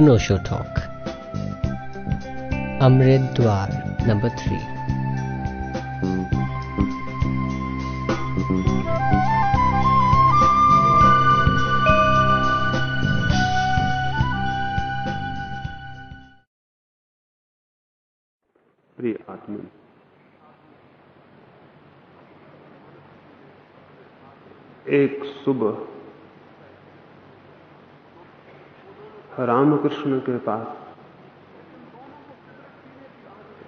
Anosho Talk. Amrit Dwar, number 3. प्रिय आत्मन एक सुबह रामकृष्ण के पास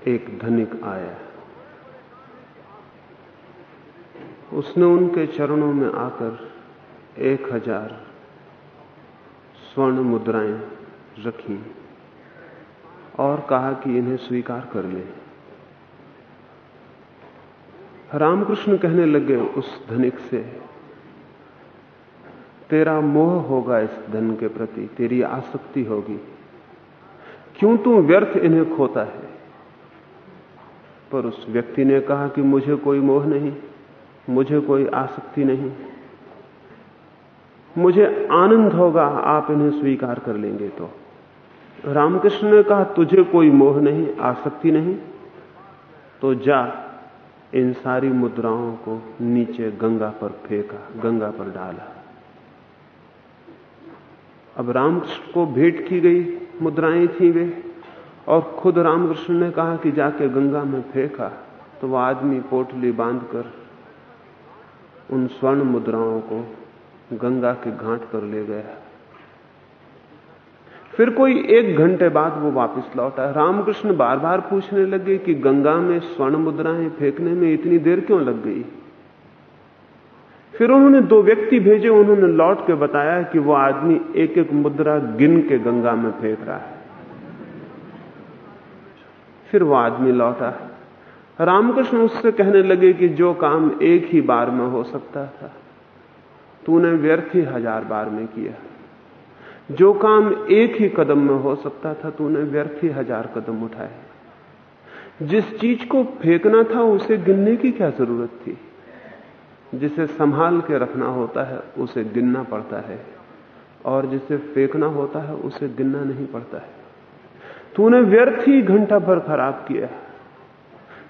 एक धनिक आया। उसने उनके चरणों में आकर एक हज़ार स्वर्ण मुद्राएँ रखी और कहा कि इन्हें स्वीकार कर ले। रामकृष्ण कहने लगे उस धनिक से तेरा मोह होगा इस धन के प्रति, तेरी आसक्ति होगी। क्यों तू व्यर्थ इन्हें खोता है? पर उस व्यक्ति ने कहा कि मुझे कोई मोह नहीं, मुझे कोई आसक्ति नहीं। मुझे आनंद होगा, आप इन्हें स्वीकार कर लेंगे तो। रामकृष्ण ने कहा, तुझे कोई मोह नहीं, आसक्ति नहीं। तो जा, इन सारी मुद्राओं को नीचे गंगा पर फेंका, गंगा पर डाला। अब रामकृष्ण को भेंट की गई, मुद्राएँ थी वे, और खुद रामकृष्ण ने कहा कि जाके गंगा में फेंका तो वह आदमी पोटली बांधकर उन स्वर्ण मुद्राओं को गंगा के घाट पर ले गया। फिर कोई एक घंटे बाद वो वापस लौटा। रामकृष्ण बार बार पूछने लगे कि गंगा में स्वर्ण मुद्राएँ फेंकने में इतनी देर क्यों लग गई? फिर उन्होंने दो व्यक्ति भेजे, उन्होंने लौट के बताया कि वो आदमी एक एक मुद्रा गिन के गंगा में फेंक रहा है। फिर वो आदमी लौटा। रामकृष्ण उससे कहने लगे कि जो काम एक ही बार में हो सकता था, तूने व्यर्थ ही हज़ार बार में किया। जो काम एक ही कदम में हो सकता था, तूने व्यर्थ ही हज़ार कदम उठाए। जिस चीज़ को फेंकना था, उसे गिनने की क्या ज़रूरत थी? जिसे संभाल के रखना होता है, उसे गिनना पड़ता है। और जिसे फेंकना होता है, उसे गिनना नहीं पड़ता है। तूने व्यर्थ ही घंटा भर खराब किया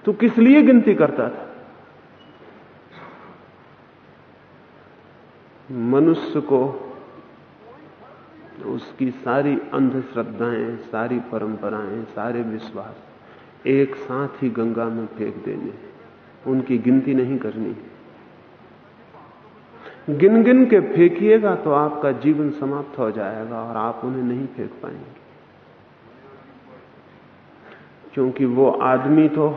तू किस लिए गिनती करता था? मनुष्य को उसकी सारी अंधश्रद्धाएँ, सारी परंपराएँ, सारे विश्वास एक साथ ही गंगा में फेंक देने उनकी गिनती नहीं करनी गिन गिन के फेंकिएगा तो आपका जीवन समाप्त हो जाएगा और आप उन्हें नहीं फेंक पाएँगे। क्योंकि वो आदमी तो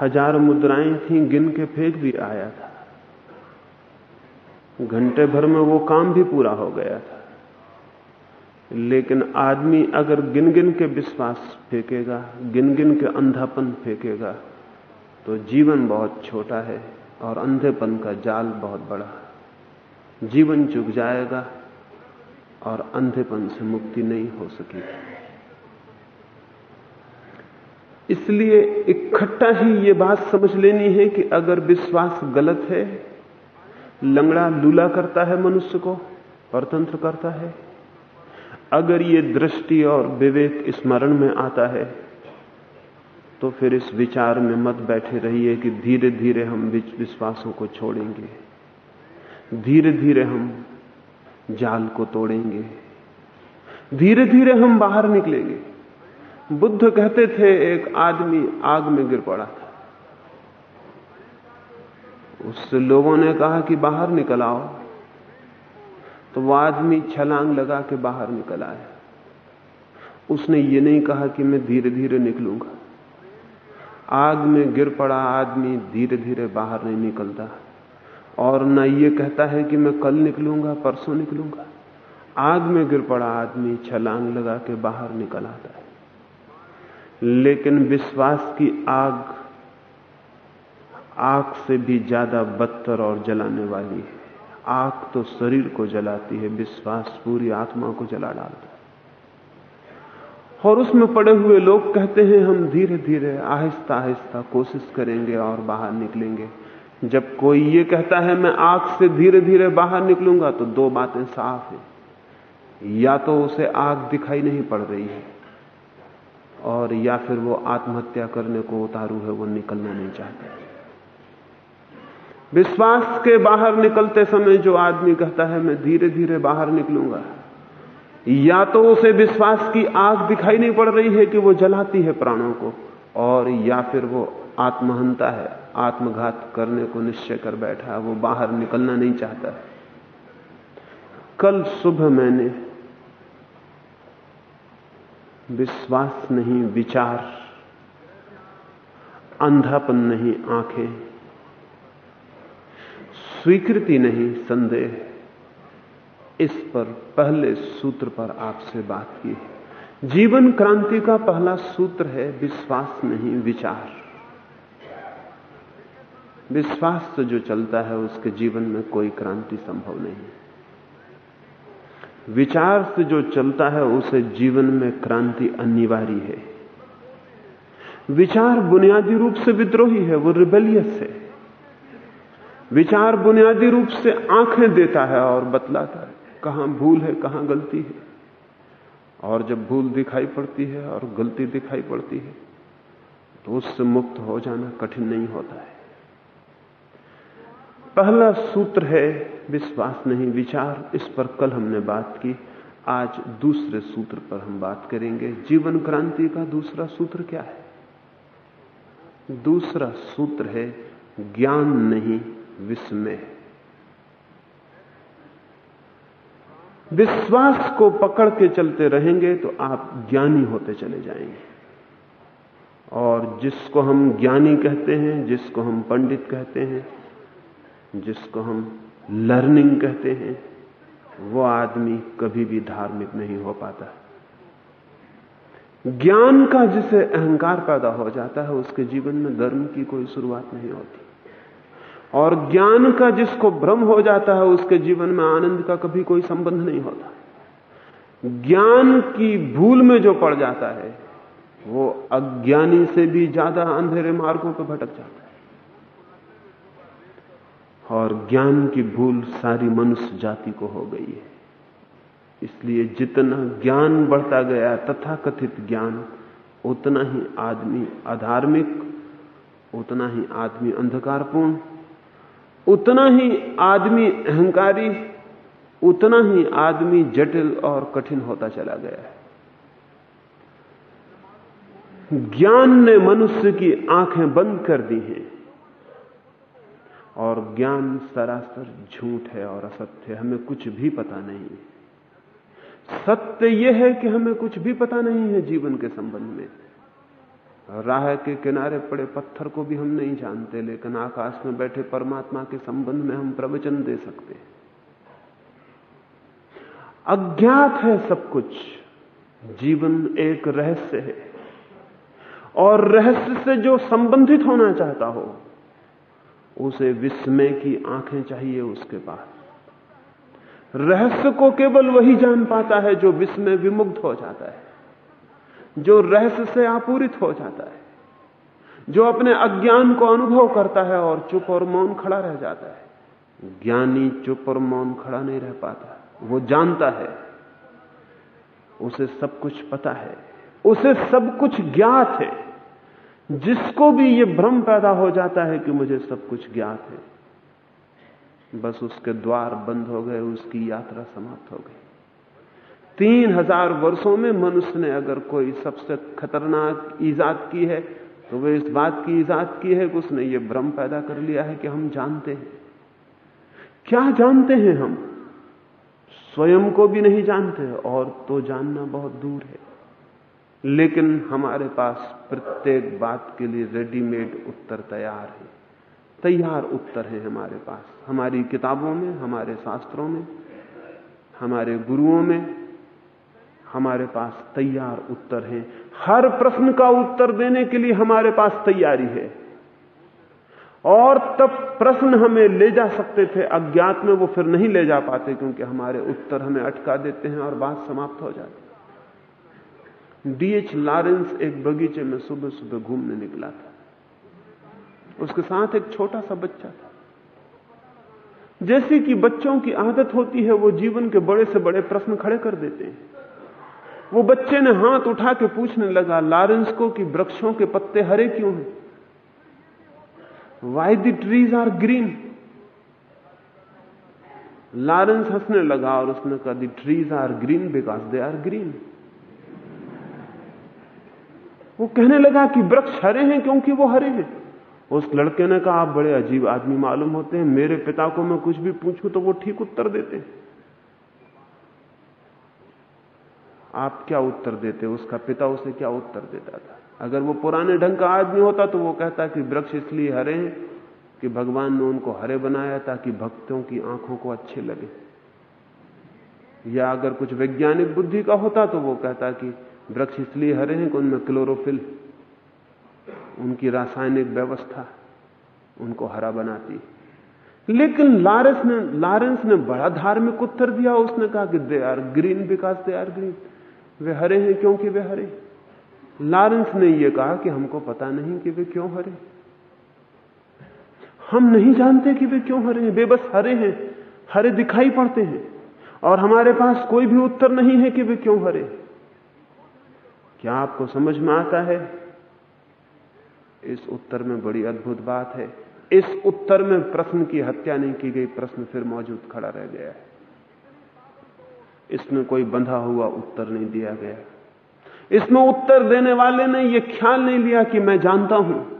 हज़ार मुद्राएँ थी, गिन के फेंक भी आया था। घंटे भर में वो काम भी पूरा हो गया था। लेकिन आदमी अगर गिन गिन के विश्वास फेंकेगा गिन गिन के अंधापन फेंकेगा तो जीवन बहुत छोटा है और अंधेपन का जाल बहुत बड़ा है। जीवन चुक जाएगा और अंधेपन से मुक्ति नहीं हो सकेगी। इसलिए इकट्ठा ही ये बात समझ लेनी है कि अगर विश्वास गलत है, लंगड़ा लूला करता है मनुष्य को परतंत्र करता है। अगर ये दृष्टि और विवेक स्मरण में आता है तो फिर इस विचार में मत बैठे रहिए कि धीरे धीरे हम विश्वासों को छोड़ेंगे। धीरे धीरे हम जाल को तोड़ेंगे। धीरे धीरे हम बाहर निकलेंगे। बुद्ध कहते थे, एक आदमी आग में गिर पड़ा था। उससे लोगों ने कहा कि बाहर निकल आओ। तो वह आदमी छलांग लगा के बाहर निकल आया। उसने ये नहीं कहा कि मैं धीरे धीरे निकलूँगा। आग में गिर पड़ा आदमी धीरे धीरे बाहर नहीं निकलता। और न ये कहता है कि मैं कल निकलूँगा, परसों निकलूँगा। आग में गिर पड़ा आदमी छलांग लगा के बाहर निकल आता है। लेकिन विश्वास की आग आग से भी ज़्यादा बदतर और जलाने वाली है। आग तो शरीर को जलाती है, विश्वास पूरी आत्मा को जला डालता है। और उसमें पड़े हुए लोग कहते हैं, हम धीरे धीरे आहिस्ता आहिस्ता कोशिश करेंगे और बाहर निकलेंगे। जब कोई ये कहता है, मैं आग से धीरे धीरे बाहर निकलूँगा तो दो बातें साफ़ है। या तो उसे आग दिखाई नहीं पड़ रही है, और या फिर वो आत्महत्या करने को उतारू है, वो निकलना नहीं चाहता विश्वास के बाहर निकलते समय जो आदमी कहता है, मैं धीरे धीरे बाहर निकलूँगा, या तो उसे विश्वास की आग दिखाई नहीं पड़ रही है कि वो जलाती है प्राणों को, और या फिर वो आत्महंता है। आत्मघात करने को निश्चय कर बैठा है वो बाहर निकलना नहीं चाहता। कल सुबह मैंने विश्वास नहीं, विचार, अंधापन नहीं, आँखें, स्वीकृति नहीं, संदेह, इस पर पहले सूत्र पर आपसे बात की। जीवन क्रांति का पहला सूत्र है विश्वास नहीं, विचार। विश्वास से जो चलता है उसके जीवन में कोई क्रांति संभव नहीं। है विचार से जो चलता है उसे जीवन में क्रांति अनिवार्य है। विचार बुनियादी रूप से विद्रोही है, वो रिबेलियस है। विचार बुनियादी रूप से आँखें देता है और बतलाता है, कहाँ भूल है, कहाँ गलती है। और जब भूल दिखाई पड़ती है और गलती दिखाई पड़ती है तो उससे मुक्त हो जाना कठिन नहीं होता है। पहला सूत्र है विश्वास नहीं, विचार। इस पर कल हमने बात की। आज दूसरे सूत्र पर हम बात करेंगे। जीवन क्रांति का दूसरा सूत्र क्या है? दूसरा सूत्र है ज्ञान नहीं, विस्मय। विश्वास को पकड़ के चलते रहेंगे तो आप ज्ञानी होते चले जाएँगे। और जिसको हम ज्ञानी कहते हैं, जिसको हम पंडित कहते हैं जिसको हम लर्निंग कहते हैं, वो आदमी कभी भी धार्मिक नहीं हो पाता। ज्ञान का जिसे अहंकार पैदा हो जाता है, उसके जीवन में धर्म की कोई शुरुआत नहीं होती। और ज्ञान का जिसको भ्रम हो जाता है, उसके जीवन में आनंद का कभी कोई संबंध नहीं होता। ज्ञान की भूल में जो पड़ जाता है, वो अज्ञानी से भी ज़्यादा अंधेरे मार्गों पर भटक जाता है। और ज्ञान की भूल सारी मनुष्य जाति को हो गई है। इसलिए जितना ज्ञान बढ़ता गया तथा कथित ज्ञान, उतना ही आदमी अधार्मिक, उतना ही आदमी अंधकारपूर्ण, उतना ही आदमी अहंकारी, उतना ही आदमी जटिल और कठिन होता चला गया है। ज्ञान ने मनुष्य की आँखें बंद कर दी हैं। और ज्ञान सरासर झूठ है और असत्य है, हमें कुछ भी पता नहीं सत्य यह है कि हमें कुछ भी पता नहीं है जीवन के संबंध में। राह के किनारे पड़े पत्थर को भी हम नहीं जानते, लेकिन आकाश में बैठे परमात्मा के संबंध में हम प्रवचन दे सकते हैं। अज्ञात है सब कुछ, जीवन एक रहस्य है। और रहस्य से जो संबंधित होना चाहता हो उसे विस्मय की आँखें चाहिए उसके पास। रहस्य को केवल वही जान पाता है जो विस्मय विमुग्ध हो जाता है, जो रहस्य से आपूरित हो जाता है, जो अपने अज्ञान को अनुभव करता है और चुप और मौन खड़ा रह जाता है। ज्ञानी चुप और मौन खड़ा नहीं रह पाता, वो जानता है, उसे सब कुछ पता है, उसे सब कुछ ज्ञात है। जिसको भी यह भ्रम पैदा हो जाता है कि मुझे सब कुछ ज्ञात है, बस उसके द्वार बंद हो गए, उसकी यात्रा समाप्त हो गई। तीन हज़ार वर्षों में मनुष्य ने अगर कोई सबसे खतरनाक ईजाद की है तो वह इस बात की ईजाद की है कि उसने ये भ्रम पैदा कर लिया है कि हम जानते हैं। क्या जानते हैं हम? स्वयं को भी नहीं जानते, और तो जानना बहुत दूर है। लेकिन हमारे पास प्रत्येक बात के लिए रेडीमेड उत्तर तैयार है। तैयार उत्तर है हमारे पास। हमारी किताबों में, हमारे शास्त्रों में, हमारे गुरुओं में हमारे पास तैयार उत्तर है। हर प्रश्न का उत्तर देने के लिए हमारे पास तैयारी है। और तब प्रश्न हमें ले जा सकते थे, अज्ञात में वो फिर नहीं ले जा पाते क्योंकि हमारे उत्तर हमें अटका देते हैं और बात समाप्त हो जाती डीएच लॉरेंस एक बगीचे में सुबह सुबह घूमने निकला था। उसके साथ एक छोटा सा बच्चा था। जैसे कि बच्चों की आदत होती है, वो जीवन के बड़े से बड़े प्रश्न खड़े कर देते हैं। वो बच्चे ने हाथ उठा के पूछने लगा लारेंस को कि वृक्षों के पत्ते हरे क्यों हैं? Why the trees are green Lawrence हंसने लगा और उसने कहा the trees are green because they are green वो कहने लगा कि वृक्ष हरे हैं क्योंकि वो हरे हैं। उस लड़के ने कहा, आप बड़े अजीब आदमी मालूम होते हैं, मेरे पिता को मैं कुछ भी पूछूँ तो वो ठीक उत्तर देते आप क्या उत्तर देते? उसका पिता उसे क्या उत्तर देता था? अगर वो पुराने ढंग का आदमी होता तो वो कहता कि वृक्ष इसलिए हरे हैं कि भगवान ने उनको हरे बनाया ताकि भक्तों की आँखों को अच्छे लगे। या अगर कुछ वैज्ञानिक बुद्धि का होता तो वो कहता कि वृक्ष इसलिए हरे हैं कि उनमें क्लोरोफिल उनकी रासायनिक व्यवस्था उनको हरा बनाती लेकिन लारेंस ने लारेंस ने बड़ा धार्मिक उत्तर दिया। उसने कहा कि they are green because they are green वे हरे हैं क्योंकि वे हरे लारेंस ने यह कहा कि हमको पता नहीं कि वे क्यों हरे हम नहीं जानते कि वे क्यों हरे हैं। वे बस हरे हैं। हरे दिखाई पड़ते हैं। और हमारे पास कोई भी उत्तर नहीं है कि वे क्यों हरे क्या आपको समझ में आता है? इस उत्तर में बड़ी अद्भुत बात है। इस उत्तर में प्रश्न की हत्या नहीं की गई, प्रश्न फिर मौजूद खड़ा रह गया है। इसमें कोई बंधा हुआ उत्तर नहीं दिया गया। इसमें उत्तर देने वाले ने यह ख्याल नहीं लिया कि मैं जानता हूँ।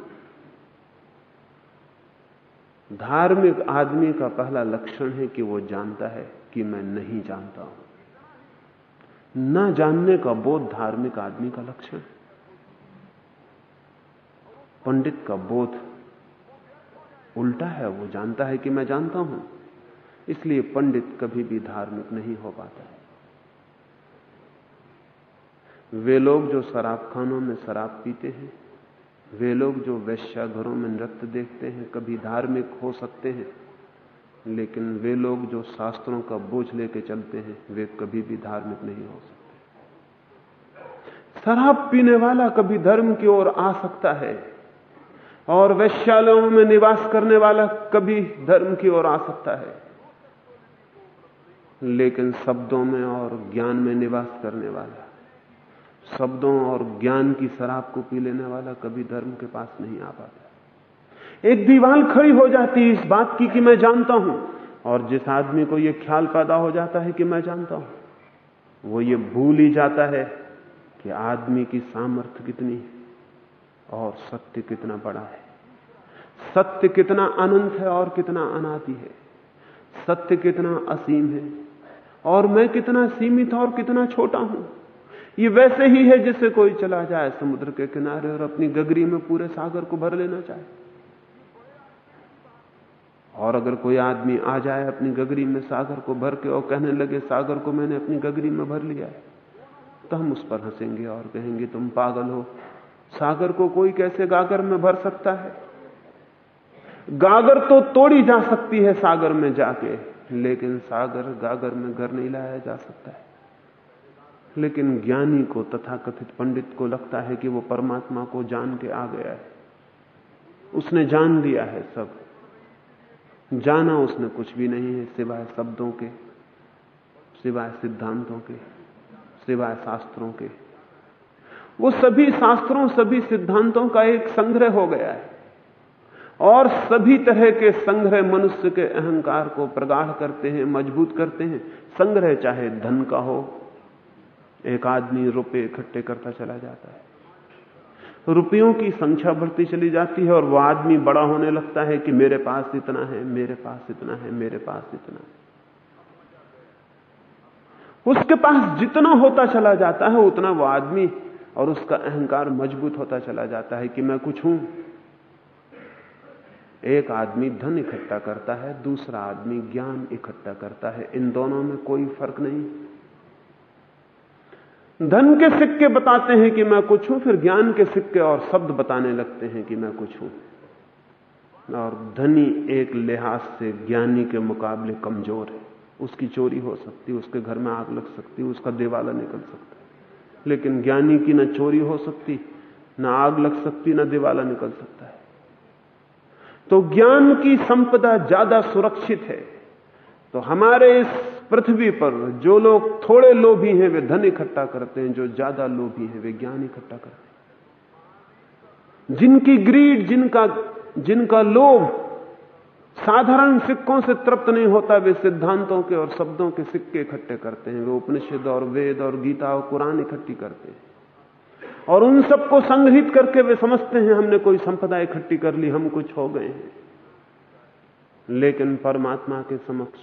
धार्मिक आदमी का पहला लक्षण है कि वो जानता है कि मैं नहीं जानता हूँ। न जानने का बोध धार्मिक आदमी का लक्षण पंडित का बोध उल्टा है, वो जानता है कि मैं जानता हूँ, इसलिए पंडित कभी भी धार्मिक नहीं हो पाता है। वे लोग जो शराब खानों में शराब पीते हैं, वे लोग जो वैश्या घरों में नृत्य देखते हैं, कभी धार्मिक हो सकते हैं। लेकिन वे लोग जो शास्त्रों का बोझ लेके चलते हैं, वे कभी भी धार्मिक नहीं हो सकते। शराब पीने वाला कभी धर्म की ओर आ सकता है और वैश्यालयों में निवास करने वाला कभी धर्म की ओर आ सकता है। लेकिन शब्दों में और ज्ञान में निवास करने वाला, शब्दों और ज्ञान की शराब को पी लेने वाला कभी धर्म के पास नहीं आ पाता। एक दीवार खड़ी हो जाती इस बात की कि मैं जानता हूँ। और जिस आदमी को यह ख्याल पैदा हो जाता है कि मैं जानता हूँ, वो ये भूल ही जाता है कि आदमी की सामर्थ्य कितनी है और सत्य कितना बड़ा है। सत्य कितना अनंत है और कितना अनादि है। सत्य कितना असीम है और मैं कितना सीमित और कितना छोटा हूँ। ये वैसे ही है जैसे कोई चला जाए समुद्र के किनारे और अपनी गगरी में पूरे सागर को भर लेना चाहे। और अगर कोई आदमी आ जाए अपनी गगरी में सागर को भर के और कहने लगे, सागर को मैंने अपनी गगरी में भर लिया तो हम उस पर हंसेंगे और कहेंगे, तुम पागल हो। सागर को कोई कैसे गागर में भर सकता है? गागर तो तोड़ी जा सकती है सागर में जाके, लेकिन सागर गागर में घर नहीं लाया जा सकता है। लेकिन ज्ञानी को, तथाकथित पंडित को लगता है कि वो परमात्मा को जान के आ गया है। उसने जान लिया है सब। जाना उसने कुछ भी नहीं है सिवाय शब्दों के, सिवाय सिद्धांतों के, सिवाय शास्त्रों के। वो सभी शास्त्रों, सभी सिद्धांतों का एक संग्रह हो गया है और सभी तरह के संग्रह मनुष्य के अहंकार को प्रगाढ़ करते हैं, मज़बूत करते हैं। संग्रह चाहे धन का हो, एक आदमी रुपए इकट्ठे करता चला जाता है। रुपयों की संख्या बढ़ती चली जाती है और वह आदमी बड़ा होने लगता है कि मेरे पास इतना है, मेरे पास इतना है, मेरे पास इतना है। उसके पास जितना होता चला जाता है, उतना वो आदमी और उसका अहंकार मज़बूत होता चला जाता है कि मैं कुछ हूँ। एक आदमी धन इकट्ठा करता है, दूसरा आदमी ज्ञान इकट्ठा करता है। इन दोनों में कोई फ़र्क नहीं। धन के सिक्के बताते हैं कि मैं कुछ हूँ, फिर ज्ञान के सिक्के और शब्द बताने लगते हैं कि मैं कुछ हूँ। और धनी एक लिहाज से ज्ञानी के मुकाबले कमज़ोर है। उसकी चोरी हो सकती है, उसके घर में आग लग सकती है, उसका देवाला निकल सकता है। लेकिन ज्ञानी की ना चोरी हो सकती, ना आग लग सकती, ना दिवाला निकल सकता है। तो ज्ञान की संपदा ज़्यादा सुरक्षित है। तो हमारे इस पृथ्वी पर जो लोग थोड़े लोभी हैं, वे धन इकट्ठा करते हैं, जो ज़्यादा लोभी हैं, वे ज्ञान इकट्ठा करते हैं। जिनकी ग्रीड जिनका जिनका लोभ साधारण सिक्कों से तृप्त नहीं होता, वे सिद्धांतों के और शब्दों के सिक्के इकट्ठे करते हैं। वे उपनिषद और वेद और गीता और कुरान इकट्ठी करते हैं। और उन सबको संग्रहित करके वे समझते हैं, हमने कोई संपदा इकट्ठी कर ली, हम कुछ हो गए हैं। लेकिन परमात्मा के समक्ष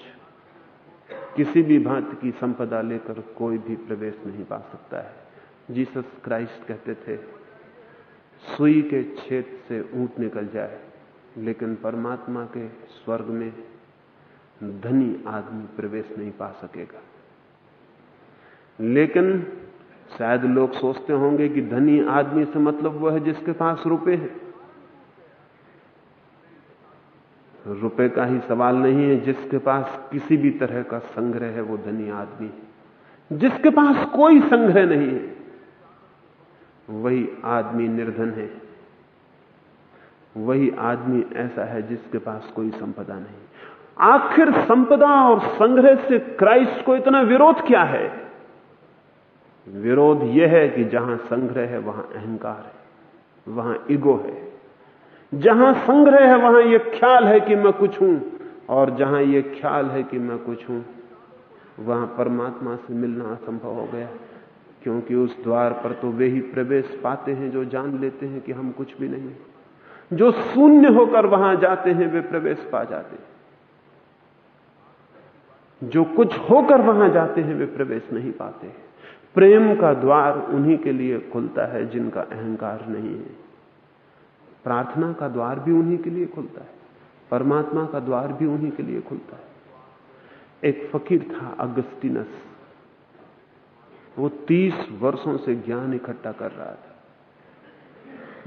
किसी भी भांति की संपदा लेकर कोई भी प्रवेश नहीं पा सकता है। जीसस क्राइस्ट कहते थे, सुई के छेद से ऊँट निकल जाए, लेकिन परमात्मा के स्वर्ग में धनी आदमी प्रवेश नहीं पा सकेगा। लेकिन शायद लोग सोचते होंगे कि धनी आदमी से मतलब वह है जिसके पास रुपए हैं। रुपए का ही सवाल नहीं है। जिसके पास किसी भी तरह का संग्रह है, वो धनी आदमी है। जिसके पास कोई संग्रह नहीं है, वही आदमी निर्धन है। वही आदमी ऐसा है जिसके पास कोई संपदा नहीं। आखिर संपदा और संग्रह से क्राइस्ट को इतना विरोध क्या है? विरोध यह है कि जहाँ संग्रह है, वहाँ अहंकार है, वहाँ ईगो है। जहाँ संग्रह है, वहाँ यह ख्याल है कि मैं कुछ हूँ, और जहाँ यह ख्याल है कि मैं कुछ हूँ, वहाँ परमात्मा से मिलना असंभव हो गया, क्योंकि उस द्वार पर तो वे ही प्रवेश पाते हैं जो जान लेते हैं कि हम कुछ भी नहीं जो शून्य होकर वहाँ जाते हैं, वे प्रवेश पा जाते हैं। जो कुछ होकर वहाँ जाते हैं, वे प्रवेश नहीं पाते प्रेम का द्वार उन्हीं के लिए खुलता है जिनका अहंकार नहीं है। प्रार्थना का द्वार भी उन्हीं के लिए खुलता है। परमात्मा का द्वार भी उन्हीं के लिए खुलता है। एक फकीर था, अगस्टिनस। वो तीस वर्षों से ज्ञान इकट्ठा कर रहा था।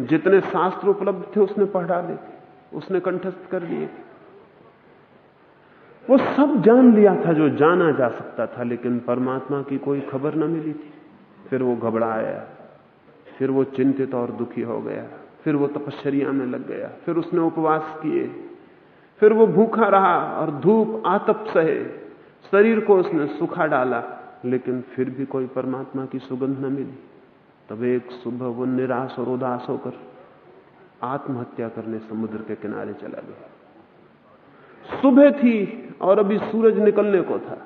जितने शास्त्र उपलब्ध थे, उसने पढ़ डाले थे। उसने कंठस्थ कर लिए वो सब जान लिया था जो जाना जा सकता था, लेकिन परमात्मा की कोई खबर न मिली थी। फिर वो घबराया। फिर वो चिंतित और दुखी हो गया। फिर वो तपश्चर्या में लग गया, फिर उसने उपवास किए, फिर वो भूखा रहा और धूप आतप सहे, शरीर को उसने सुखा डाला, लेकिन फिर भी कोई परमात्मा की सुगंध न मिली। तब एक सुबह वो निराश और उदास होकर आत्महत्या करने समुद्र के किनारे चला गया। सुबह थी और अभी सूरज निकलने को था।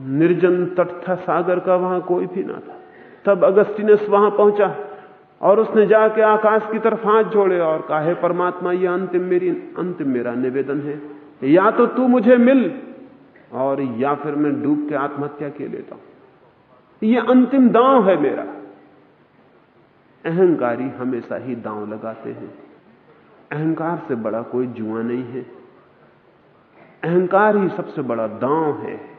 निर्जन तट था, सागर का वहाँ कोई भी ना था। तब अगस्टिनस वहाँ पहुँचा। और उसने जाके आकाश की तरफ़ हाथ जोड़े और कहा, है परमात्मा, ये अंतिम मेरी, अंतिम मेरा निवेदन है या तो तू मुझे मिल और या फिर मैं डूब के आत्महत्या के लेता हूँ। ये अंतिम दांव है मेरा। अहंकारी हमेशा ही दांव लगाते हैं। अहंकार से बड़ा कोई जुआ नहीं है। अहंकार ही सबसे बड़ा दांव है।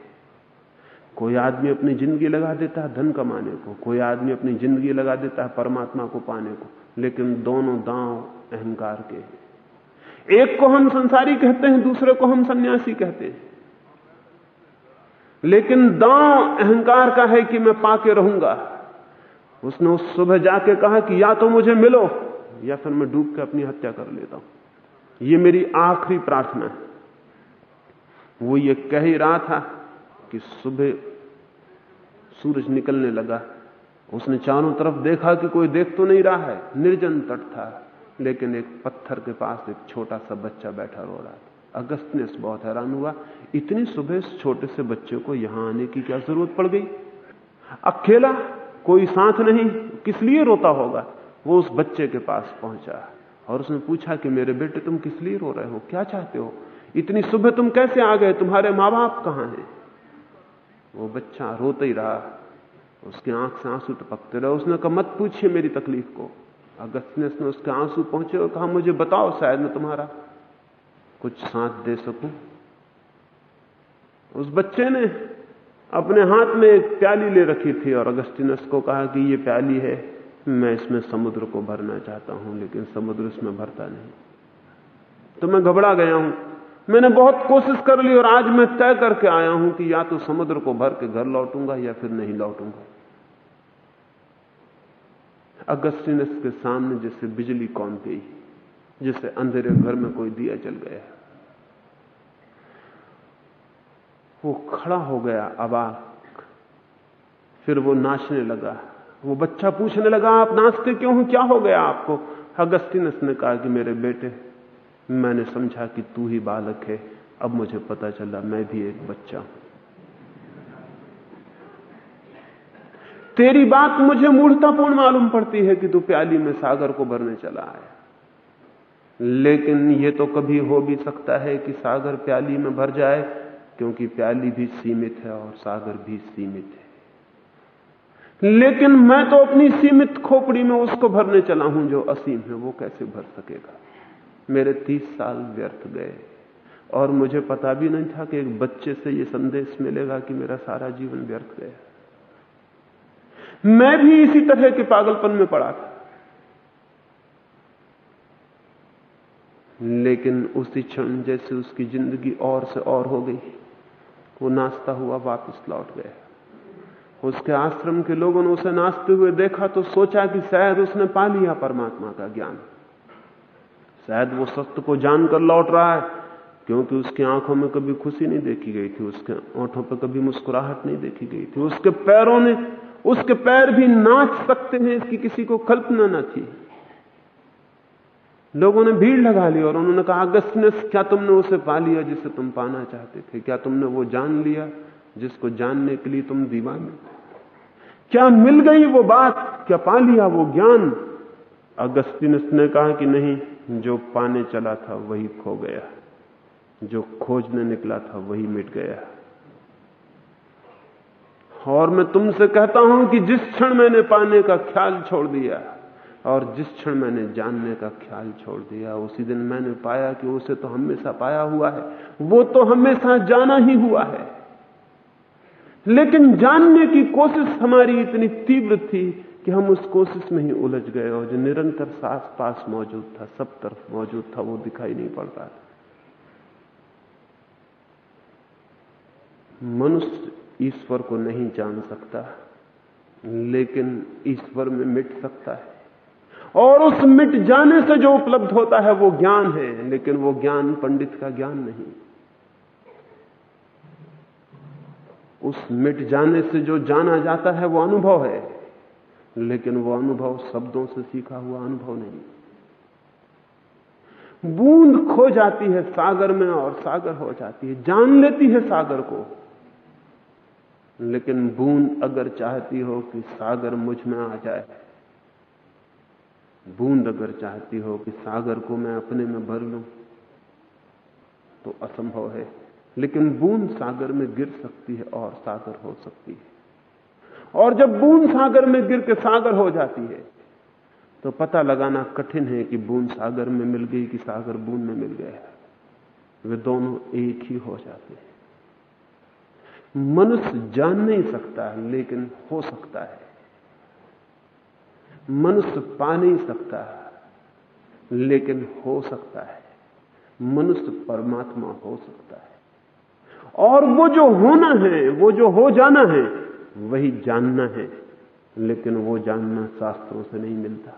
कोई आदमी अपनी ज़िंदगी लगा देता है धन कमाने को, कोई आदमी अपनी ज़िंदगी लगा देता है परमात्मा को पाने को, लेकिन दोनों दांव अहंकार के हैं। एक को हम संसारी कहते हैं, दूसरे को हम सन्यासी कहते हैं। लेकिन दांव अहंकार का है कि मैं पाके रहूँगा। उसने उस सुबह जाके कहा कि या तो मुझे मिलो, या फिर मैं डूब के अपनी हत्या कर लेता हूँ। यह मेरी आखिरी प्रार्थना है। वो ये कह ही रहा था कि सुबह सूरज निकलने लगा। उसने चारों तरफ़ देखा कि कोई देख तो नहीं रहा है। निर्जन तट था। लेकिन एक पत्थर के पास एक छोटा सा बच्चा बैठा रो रहा था। अगस्त ने बहुत हैरान हुआ। इतनी सुबह इस छोटे से बच्चे को यहाँ आने की क्या ज़रूरत पड़ गई? अकेला कोई साथ नहीं। किस लिए रोता होगा? वो उस बच्चे के पास पहुँचा और उसने पूछा कि मेरे बेटे तुम किस लिए रो रहे हो? क्या चाहते हो? इतनी सुबह तुम कैसे आ गए? तुम्हारे माँ बाप कहाँ हैं? वो बच्चा रोते ही रहा। उसकी आँख से आँसू टपकते रहे। उसने कहा, मत पूछिए मेरी तकलीफ़ को। अगस्तनेस ने उसके आँसू पहुँचे और कहा, मुझे बताओ शायद मैं तुम्हारा कुछ साथ दे सकूँ। उस बच्चे ने अपने हाथ में एक प्याली ले रखी थी और अगस्टिनस को कहा कि ये प्याली है, मैं इसमें समुद्र को भरना चाहता हूँ, लेकिन समुद्र इसमें भरता नहीं। तो मैं घबरा गया हूँ। मैंने बहुत कोशिश कर ली और आज मैं तय करके आया हूँ कि या तो समुद्र को भर के घर लौटूँगा या फिर नहीं लौटूँगा। अगस्टिनस के सामने जैसे बिजली कौन गई जैसे अंधेरे घर में कोई दिया जल गया वो खड़ा हो गया अबाक फिर वो नाचने लगा। वो बच्चा पूछने लगा, आप नाचते क्यों हो? क्या हो गया आपको? अगस्तिनस ने कहा कि मेरे बेटे मैंने समझा कि तू ही बालक है। अब मुझे पता चला मैं भी एक बच्चा हूँ। तेरी बात मुझे मूर्तापूर्ण मालूम पड़ती है कि तू प्याली में सागर को भरने चला आया लेकिन यह तो कभी हो भी सकता है कि सागर प्याली में भर जाए, क्योंकि प्याली भी सीमित है और सागर भी सीमित है। लेकिन मैं तो अपनी सीमित खोपड़ी में उसको भरने चला हूँ जो असीम है, वो कैसे भर सकेगा? मेरे तीस साल व्यर्थ गए। और मुझे पता भी नहीं था कि एक बच्चे से यह संदेश मिलेगा कि मेरा सारा जीवन व्यर्थ गया। मैं भी इसी तरह के पागलपन में पड़ा था। लेकिन उसी क्षण जैसे उसकी ज़िंदगी और से और हो गई, वो नाचता हुआ, वापस लौट गया। उसके आश्रम के लोगों ने उसे नाचते हुए देखा तो सोचा कि शायद उसने पा लिया परमात्मा का ज्ञान। शायद वो सत्य को जानकर लौट रहा है, क्योंकि उसकी आँखों में कभी खुशी नहीं देखी गई थी, उसके ओंठों पर कभी मुस्कुराहट नहीं देखी गई थी, उसके पैरों ने उसके पैर भी नाच सकते हैं इसकी किसी को कल्पना न थी। लोगों ने भीड़ लगा ली और उन्होंने कहा अगस्तनेस क्या तुमने उसे पा लिया जिसे तुम पाना चाहते थे? क्या तुमने वो जान लिया जिसको जानने के लिए तुम दीवाने? क्या मिल गई वो बात? क्या पा लिया वो ज्ञान? अगस्तिनस ने कहा कि नहीं जो पाने चला था वही खो गया। जो खोजने निकला था वही मिट गया। और मैं तुमसे कहता हूँ कि जिस क्षण मैंने पाने का ख्याल छोड़ दिया और जिस क्षण मैंने जानने का ख्याल छोड़ दिया, उसी दिन मैंने पाया कि उसे तो हमेशा पाया हुआ है। वो तो हमेशा जाना ही हुआ है। लेकिन जानने की कोशिश हमारी इतनी तीव्र थी कि हम उस कोशिश में ही उलझ गए और जो निरंतर सास पास मौजूद था, सब तरफ़ मौजूद था, वो दिखाई नहीं पड़ता मनुष्य ईश्वर को नहीं जान सकता, लेकिन ईश्वर में मिट सकता है। और उस मिट जाने से जो उपलब्ध होता है, वो ज्ञान है, लेकिन वो ज्ञान, पंडित का ज्ञान नहीं। उस मिट जाने से जो जाना जाता है, वो अनुभव है। लेकिन वो अनुभव शब्दों से सीखा हुआ अनुभव नहीं। बूंद खो जाती है सागर में और सागर हो जाती है। जान लेती है सागर को। लेकिन बूंद अगर चाहती हो कि सागर मुझमें आ जाए, बूंद अगर चाहती हो कि सागर को मैं अपने में भर लूँ तो असंभव है। लेकिन बूंद सागर में गिर सकती है और सागर हो सकती है। और जब बूंद सागर में गिर के सागर हो जाती है तो पता लगाना कठिन है कि बूंद सागर में मिल गई कि सागर बूंद में मिल गया। वे दोनों एक ही हो जाते हैं। मनुष्य जान नहीं सकता लेकिन हो सकता है। मनुष्य पा नहीं सकता, लेकिन हो सकता है। मनुष्य परमात्मा हो सकता है। और वो जो होना है, वो जो हो जाना है वही जानना है, लेकिन वो जानना शास्त्रों से नहीं मिलता,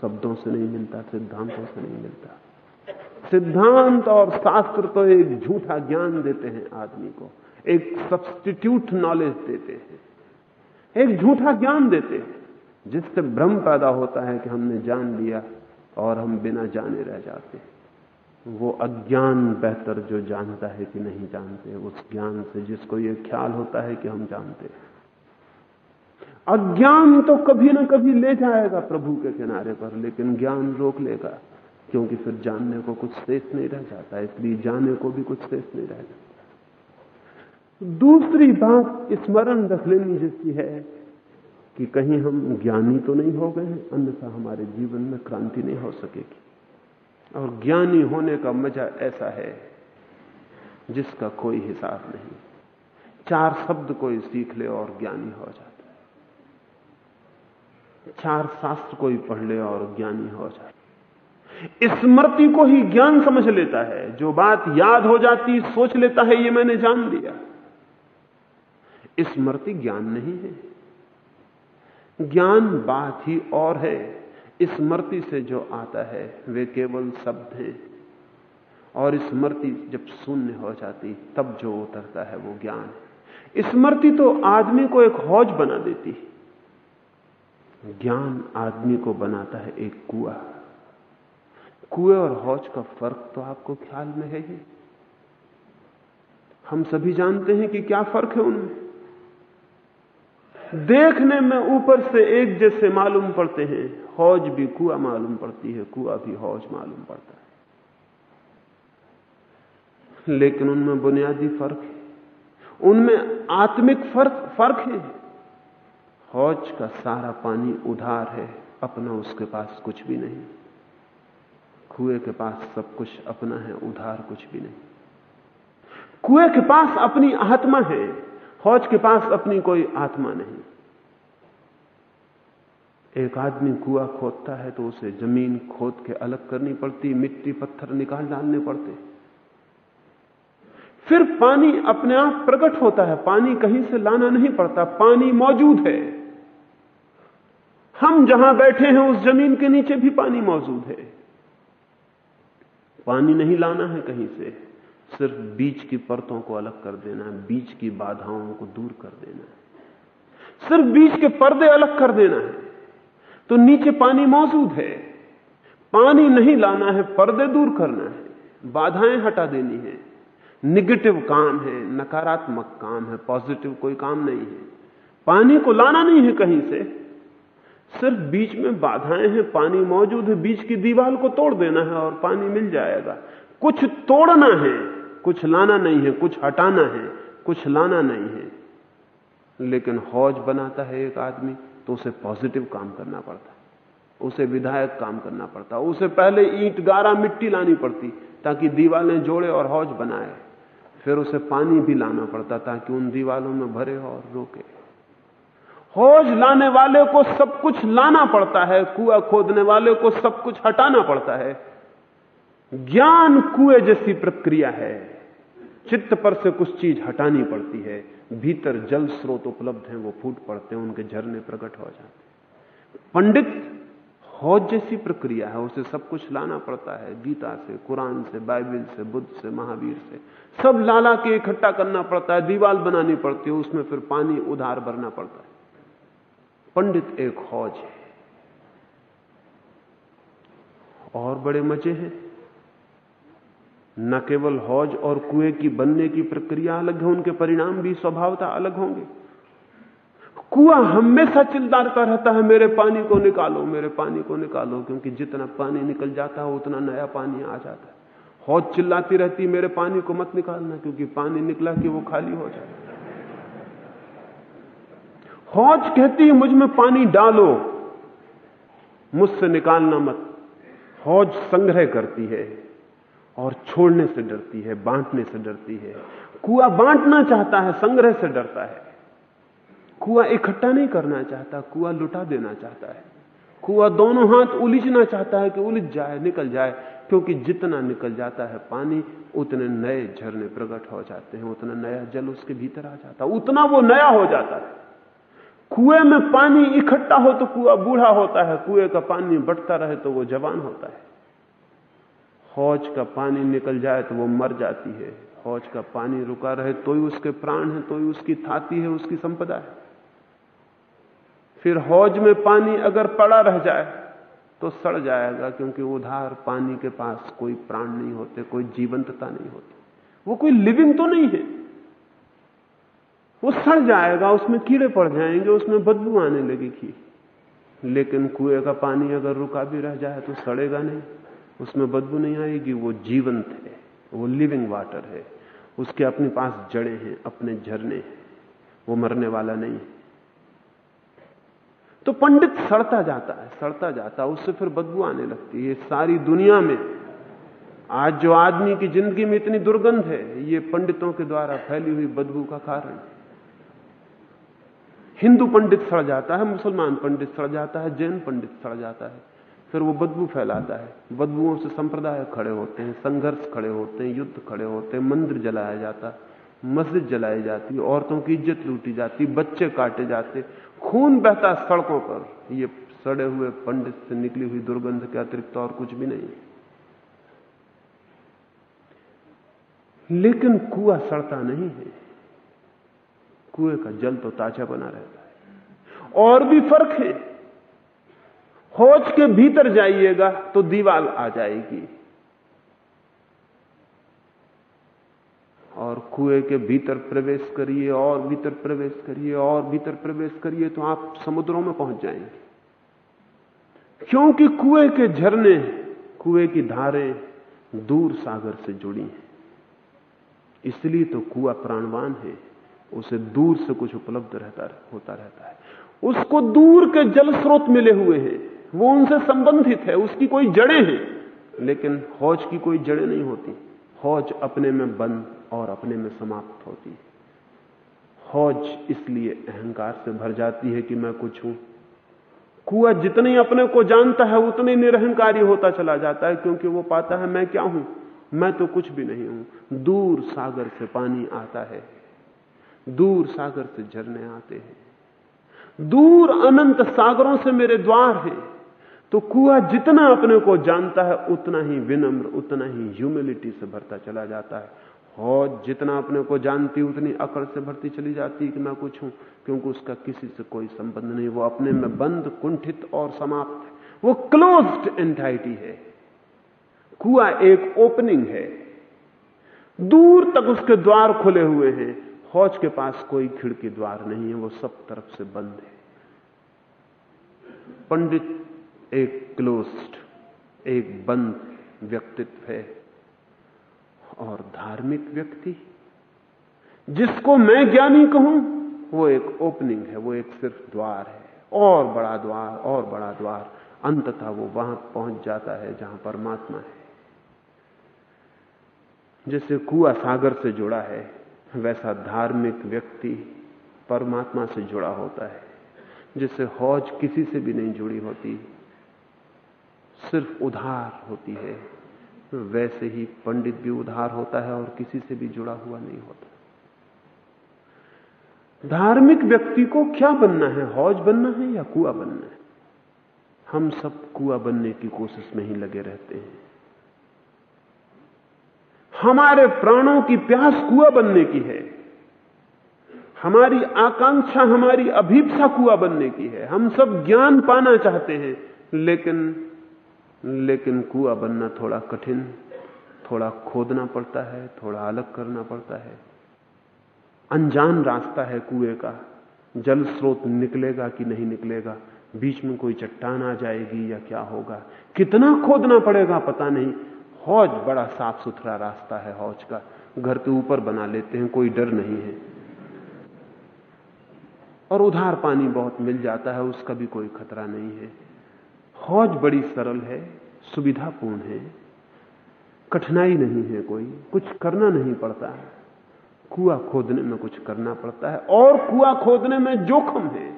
शब्दों से नहीं मिलता, सिद्धांतों से नहीं मिलता। सिद्धांत और शास्त्र तो एक झूठा ज्ञान देते हैं आदमी को, एक सब्स्टिट्यूट नॉलेज देते हैं, एक झूठा ज्ञान देते हैं, जिससे भ्रम पैदा होता है कि हमने जान लिया और हम बिना जाने रह जाते हैं। वो अज्ञान बेहतर जो जानता है कि नहीं जानते, उस ज्ञान से जिसको ये ख्याल होता है कि हम जानते हैं। अज्ञान तो कभी ना कभी ले जाएगा प्रभु के किनारे पर, लेकिन ज्ञान रोक लेगा, क्योंकि फिर जानने को कुछ शेष नहीं रह जाता, इसलिए जाने को भी कुछ शेष नहीं रह जाता। दूसरी बात स्मरण रख लेनी जैसी है कि कहीं हम ज्ञानी तो नहीं हो गए अन्यथा हमारे जीवन में क्रांति नहीं हो सकेगी। और ज्ञानी होने का मज़ा ऐसा है जिसका कोई हिसाब नहीं। चार शब्द कोई सीख ले और ज्ञानी हो जाता है। चार शास्त्र कोई पढ़ ले और ज्ञानी हो जाता है। स्मृति को ही ज्ञान समझ लेता है। जो बात याद हो जाती, सोच लेता है, ये मैंने जान लिया। स्मृति ज्ञान नहीं है। ज्ञान बात ही और है। स्मृति से जो आता है, वे केवल शब्द हैं। और स्मृति जब शून्य हो जाती, तब जो उतरता है वो ज्ञान है। स्मृति तो आदमी को एक हौज बना देती है। ज्ञान आदमी को बनाता है एक कुआ। कुएँ और हौज का फ़र्क तो आपको ख्याल में है ही। हम सभी जानते हैं कि क्या फ़र्क है उनमें। देखने में ऊपर से एक जैसे मालूम पड़ते हैं। हौज भी कुआ मालूम पड़ती है, कुआ भी हौज मालूम पड़ता है। लेकिन उनमें बुनियादी फ़र्क है। उनमें आत्मिक फ़र्क फ़र्क है। हौज का सारा पानी उधार है, अपना उसके पास कुछ भी नहीं। कुएँ के पास सब कुछ अपना है, उधार कुछ भी नहीं। कुएँ के पास अपनी आत्मा है। फौज के पास अपनी कोई आत्मा नहीं। एक आदमी कुआ खोदता है तो उसे ज़मीन खोद के अलग करनी पड़ती, मिट्टी, पत्थर निकाल डालने पड़ते। फिर पानी अपने आप प्रकट होता है, पानी कहीं से लाना नहीं पड़ता, पानी मौजूद है। हम जहाँ बैठे हैं, उस ज़मीन के नीचे भी पानी मौजूद है। पानी नहीं लाना है कहीं से। सिर्फ़ बीच की परतों को अलग कर देना है, बीच की बाधाओं को दूर कर देना है। सिर्फ़ बीच के पर्दे अलग कर देना है। तो नीचे पानी मौजूद है। पानी नहीं लाना है, पर्दे दूर करना है। बाधाएँ हटा देनी है। निगेटिव काम है, नकारात्मक काम है, पॉजिटिव कोई काम नहीं है। पानी को लाना नहीं है कहीं से। सिर्फ़ बीच में बाधाएँ हैं, पानी मौजूद है, बीच की दीवार को तोड़ देना है और पानी मिल जाएगा। कुछ तोड़ना है कुछ लाना नहीं है, कुछ हटाना है, कुछ लाना नहीं है। लेकिन हौज बनाता है एक आदमी तो उसे पॉजिटिव काम करना पड़ता है, उसे विधायक काम करना पड़ता है, उसे पहले ईंट गारा मिट्टी लानी पड़ती ताकि दीवालें जोड़े और हौज बनाए। फिर उसे पानी भी लाना पड़ता ताकि उन दीवालों में भरे और रोके। हौज लाने वाले को सब कुछ लाना पड़ता है, कुआ खोदने वाले को सब कुछ हटाना पड़ता है। ज्ञान कुएँ जैसी प्रक्रिया है। चित्त पर से कुछ चीज़ हटानी पड़ती है, भीतर जल स्रोत उपलब्ध हैं, वो फूट पड़ते हैं, उनके झरने प्रकट हो जाते हैं। पंडित हौज जैसी प्रक्रिया है, उसे सब कुछ लाना पड़ता है, गीता से, कुरान से, बाइबल से, बुद्ध से, महावीर से। सब लाला के इकट्ठा करना पड़ता है दीवाल बनानी पड़ती है, उसमें फिर पानी उधार भरना पड़ता है। पंडित एक हौज है। और बड़े मज़े हैं। न केवल हौज और कुएँ की बनने की प्रक्रिया अलग है, उनके परिणाम भी स्वभावता अलग होंगे। कुआ हमेशा चिल्लाता रहता है, मेरे पानी को निकालो, मेरे पानी को निकालो, क्योंकि जितना पानी निकल जाता है, उतना नया पानी आ जाता है। हौज चिल्लाती रहती मेरे पानी को मत निकालना, क्योंकि पानी निकला कि वो खाली हो जाए। हौज कहती है, मुझमें पानी डालो, मुझसे निकालना मत। हौज संग्रह करती है। और छोड़ने से डरती है, बांटने से डरती है। कुआ बांटना चाहता है, संग्रह से डरता है। कुआ इकट्ठा नहीं करना चाहता, कुआ लुटा देना चाहता है। कुआ दोनों हाथ उलझना चाहता है कि उलझ जाए, निकल जाए, क्योंकि जितना निकल जाता है पानी, उतने नए झरने प्रकट हो जाते हैं, उतना नया जल उसके भीतर आ जाता है। उतना वो नया हो जाता है। कुएँ में पानी इकट्ठा हो तो कुआ बूढ़ा होता है, कुएँ का पानी बढ़ता रहे तो वो जवान होता है। हौज का पानी निकल जाए तो वो मर जाती है। हौज का पानी रुका रहे तो ही उसके प्राण है तो ही उसकी थाती है, उसकी संपदा है। फिर हौज में पानी अगर पड़ा रह जाए तो सड़ जाएगा, क्योंकि उधार पानी के पास कोई प्राण नहीं होते, कोई जीवंतता नहीं होती। वो कोई लिविंग तो नहीं है। वो सड़ जाएगा, उसमें कीड़े पड़ जाएँगे, उसमें बदबू आने लगेगी। लेकिन कुएँ का पानी अगर रुका भी रह जाए तो सड़ेगा नहीं। उसमें बदबू नहीं आएगी, वो जीवंत है, वो लिविंग वाटर है। उसके अपने पास जड़े हैं, अपने झरने हैं, वो मरने वाला नहीं है। तो पंडित सड़ता जाता है, सड़ता जाता है, उससे फिर बदबू आने लगती है। सारी दुनिया में, आज जो आदमी की ज़िंदगी में इतनी दुर्गंध है, ये पंडितों के द्वारा फैली हुई बदबू का कारण हिंदू पंडित सड़ जाता है, मुसलमान पंडित सड़ जाता है, जैन पंडित सड़ जाता है। फिर वो बदबू फैलाता है। बदबुओं से संप्रदाय खड़े होते हैं, संघर्ष खड़े होते हैं, युद्ध खड़े होते हैं, मंदिर जलाया जाता, मस्जिद जलाई जाती, औरतों की इज़्ज़त लूटी जाती, बच्चे काटे जाते, खून बहता सड़कों पर। ये सड़े हुए पंडित से निकली हुई दुर्गंध के अतिरिक्त और कुछ भी नहीं लेकिन कुआ सड़ता नहीं है। कुएँ का जल तो ताज़ा बना रहता है। और भी फ़र्क है। हौज के भीतर जाइएगा तो दीवाल आ जाएगी। और कुएँ के भीतर प्रवेश करिए, और भीतर प्रवेश करिए, और भीतर प्रवेश करिए तो आप समुद्रों में पहुँच जाएँगे। क्योंकि कुएँ के झरने, कुएँ की धारें दूर सागर से जुड़ी हैं। इसलिए तो कुआ प्राणवान है, उसे दूर से कुछ उपलब्ध रहता, होता रहता है। उसको दूर के जल स्रोत मिले हुए हैं। वो उनसे संबंधित है, उसकी कोई जड़ें हैं। लेकिन हौज की कोई जड़ें नहीं होती। हौज अपने में बंद और अपने में समाप्त होती है। हौज इसलिए अहंकार से भर जाती है कि मैं कुछ हूँ। कुआ जितने अपने को जानता है, उतने निरहंकारी होता चला जाता है, क्योंकि वो पाता है, मैं क्या हूँ? मैं तो कुछ भी नहीं हूँ। दूर सागर से पानी आता है। दूर सागर से झरने आते हैं। दूर अनंत सागरों से मेरे द्वार हैं। तो कुआ जितना अपने को जानता है, उतना ही विनम्र, उतना ही ह्यूमिलिटी से भरता चला जाता है। और जितना अपने को जानती, उतनी अकड़ से भरती चली जाती कि मैं कुछ हूँ, क्योंकि उसका किसी से कोई संबंध नहीं। वो अपने में बंद, कुंठित और समाप्त है। वो क्लोज्ड एंटाइटी है। कुआ एक ओपनिंग है। दूर तक उसके द्वार खुले हुए हैं। फौज के पास कोई खिड़की द्वार नहीं है। वो सब तरफ़ से बंद है। पंडित एक क्लोज्ड, एक बंद व्यक्तित्व है और धार्मिक व्यक्ति, जिसको मैं ज्ञानी कहूँ, वो एक ओपनिंग है, वो एक सिर्फ़ द्वार है, और बड़ा द्वार, और बड़ा द्वार, अंततः वो वहाँ पहुँच जाता है जहाँ परमात्मा है। जैसे कुआ सागर से जुड़ा है, वैसा धार्मिक व्यक्ति परमात्मा से जुड़ा होता है जिससे हौज किसी से भी नहीं जुड़ी होती सिर्फ़ उधार होती है। वैसे ही पंडित भी उधार होता है और किसी से भी जुड़ा हुआ नहीं होता। धार्मिक व्यक्ति को क्या बनना है? हौज बनना है या कुआ बनना है? हम सब कुआ बनने की कोशिश में ही लगे रहते हैं। हमारे प्राणों की प्यास कुआ बनने की है। हमारी आकांक्षा, हमारी अभीपसा कुआ बनने की है। हम सब ज्ञान पाना चाहते हैं, लेकिन लेकिन कुआ बनना थोड़ा कठिन, थोड़ा खोदना पड़ता है, थोड़ा अलग करना पड़ता है। अनजान रास्ता है कुएँ का। जल स्रोत निकलेगा कि नहीं निकलेगा? बीच में कोई चट्टान आ जाएगी या क्या होगा? कितना खोदना पड़ेगा पता नहीं। हौज बड़ा साफ़ सुथरा रास्ता है हौज का। घर के ऊपर बना लेते हैं, कोई डर नहीं है। और उधार पानी बहुत मिल जाता है, उसका भी कोई खतरा नहीं है। हौज बड़ी सरल है, सुविधापूर्ण है। कठिनाई नहीं है कोई, कुछ करना नहीं पड़ता। है कुआ खोदने में कुछ करना पड़ता है, और कुआ खोदने में जोखम है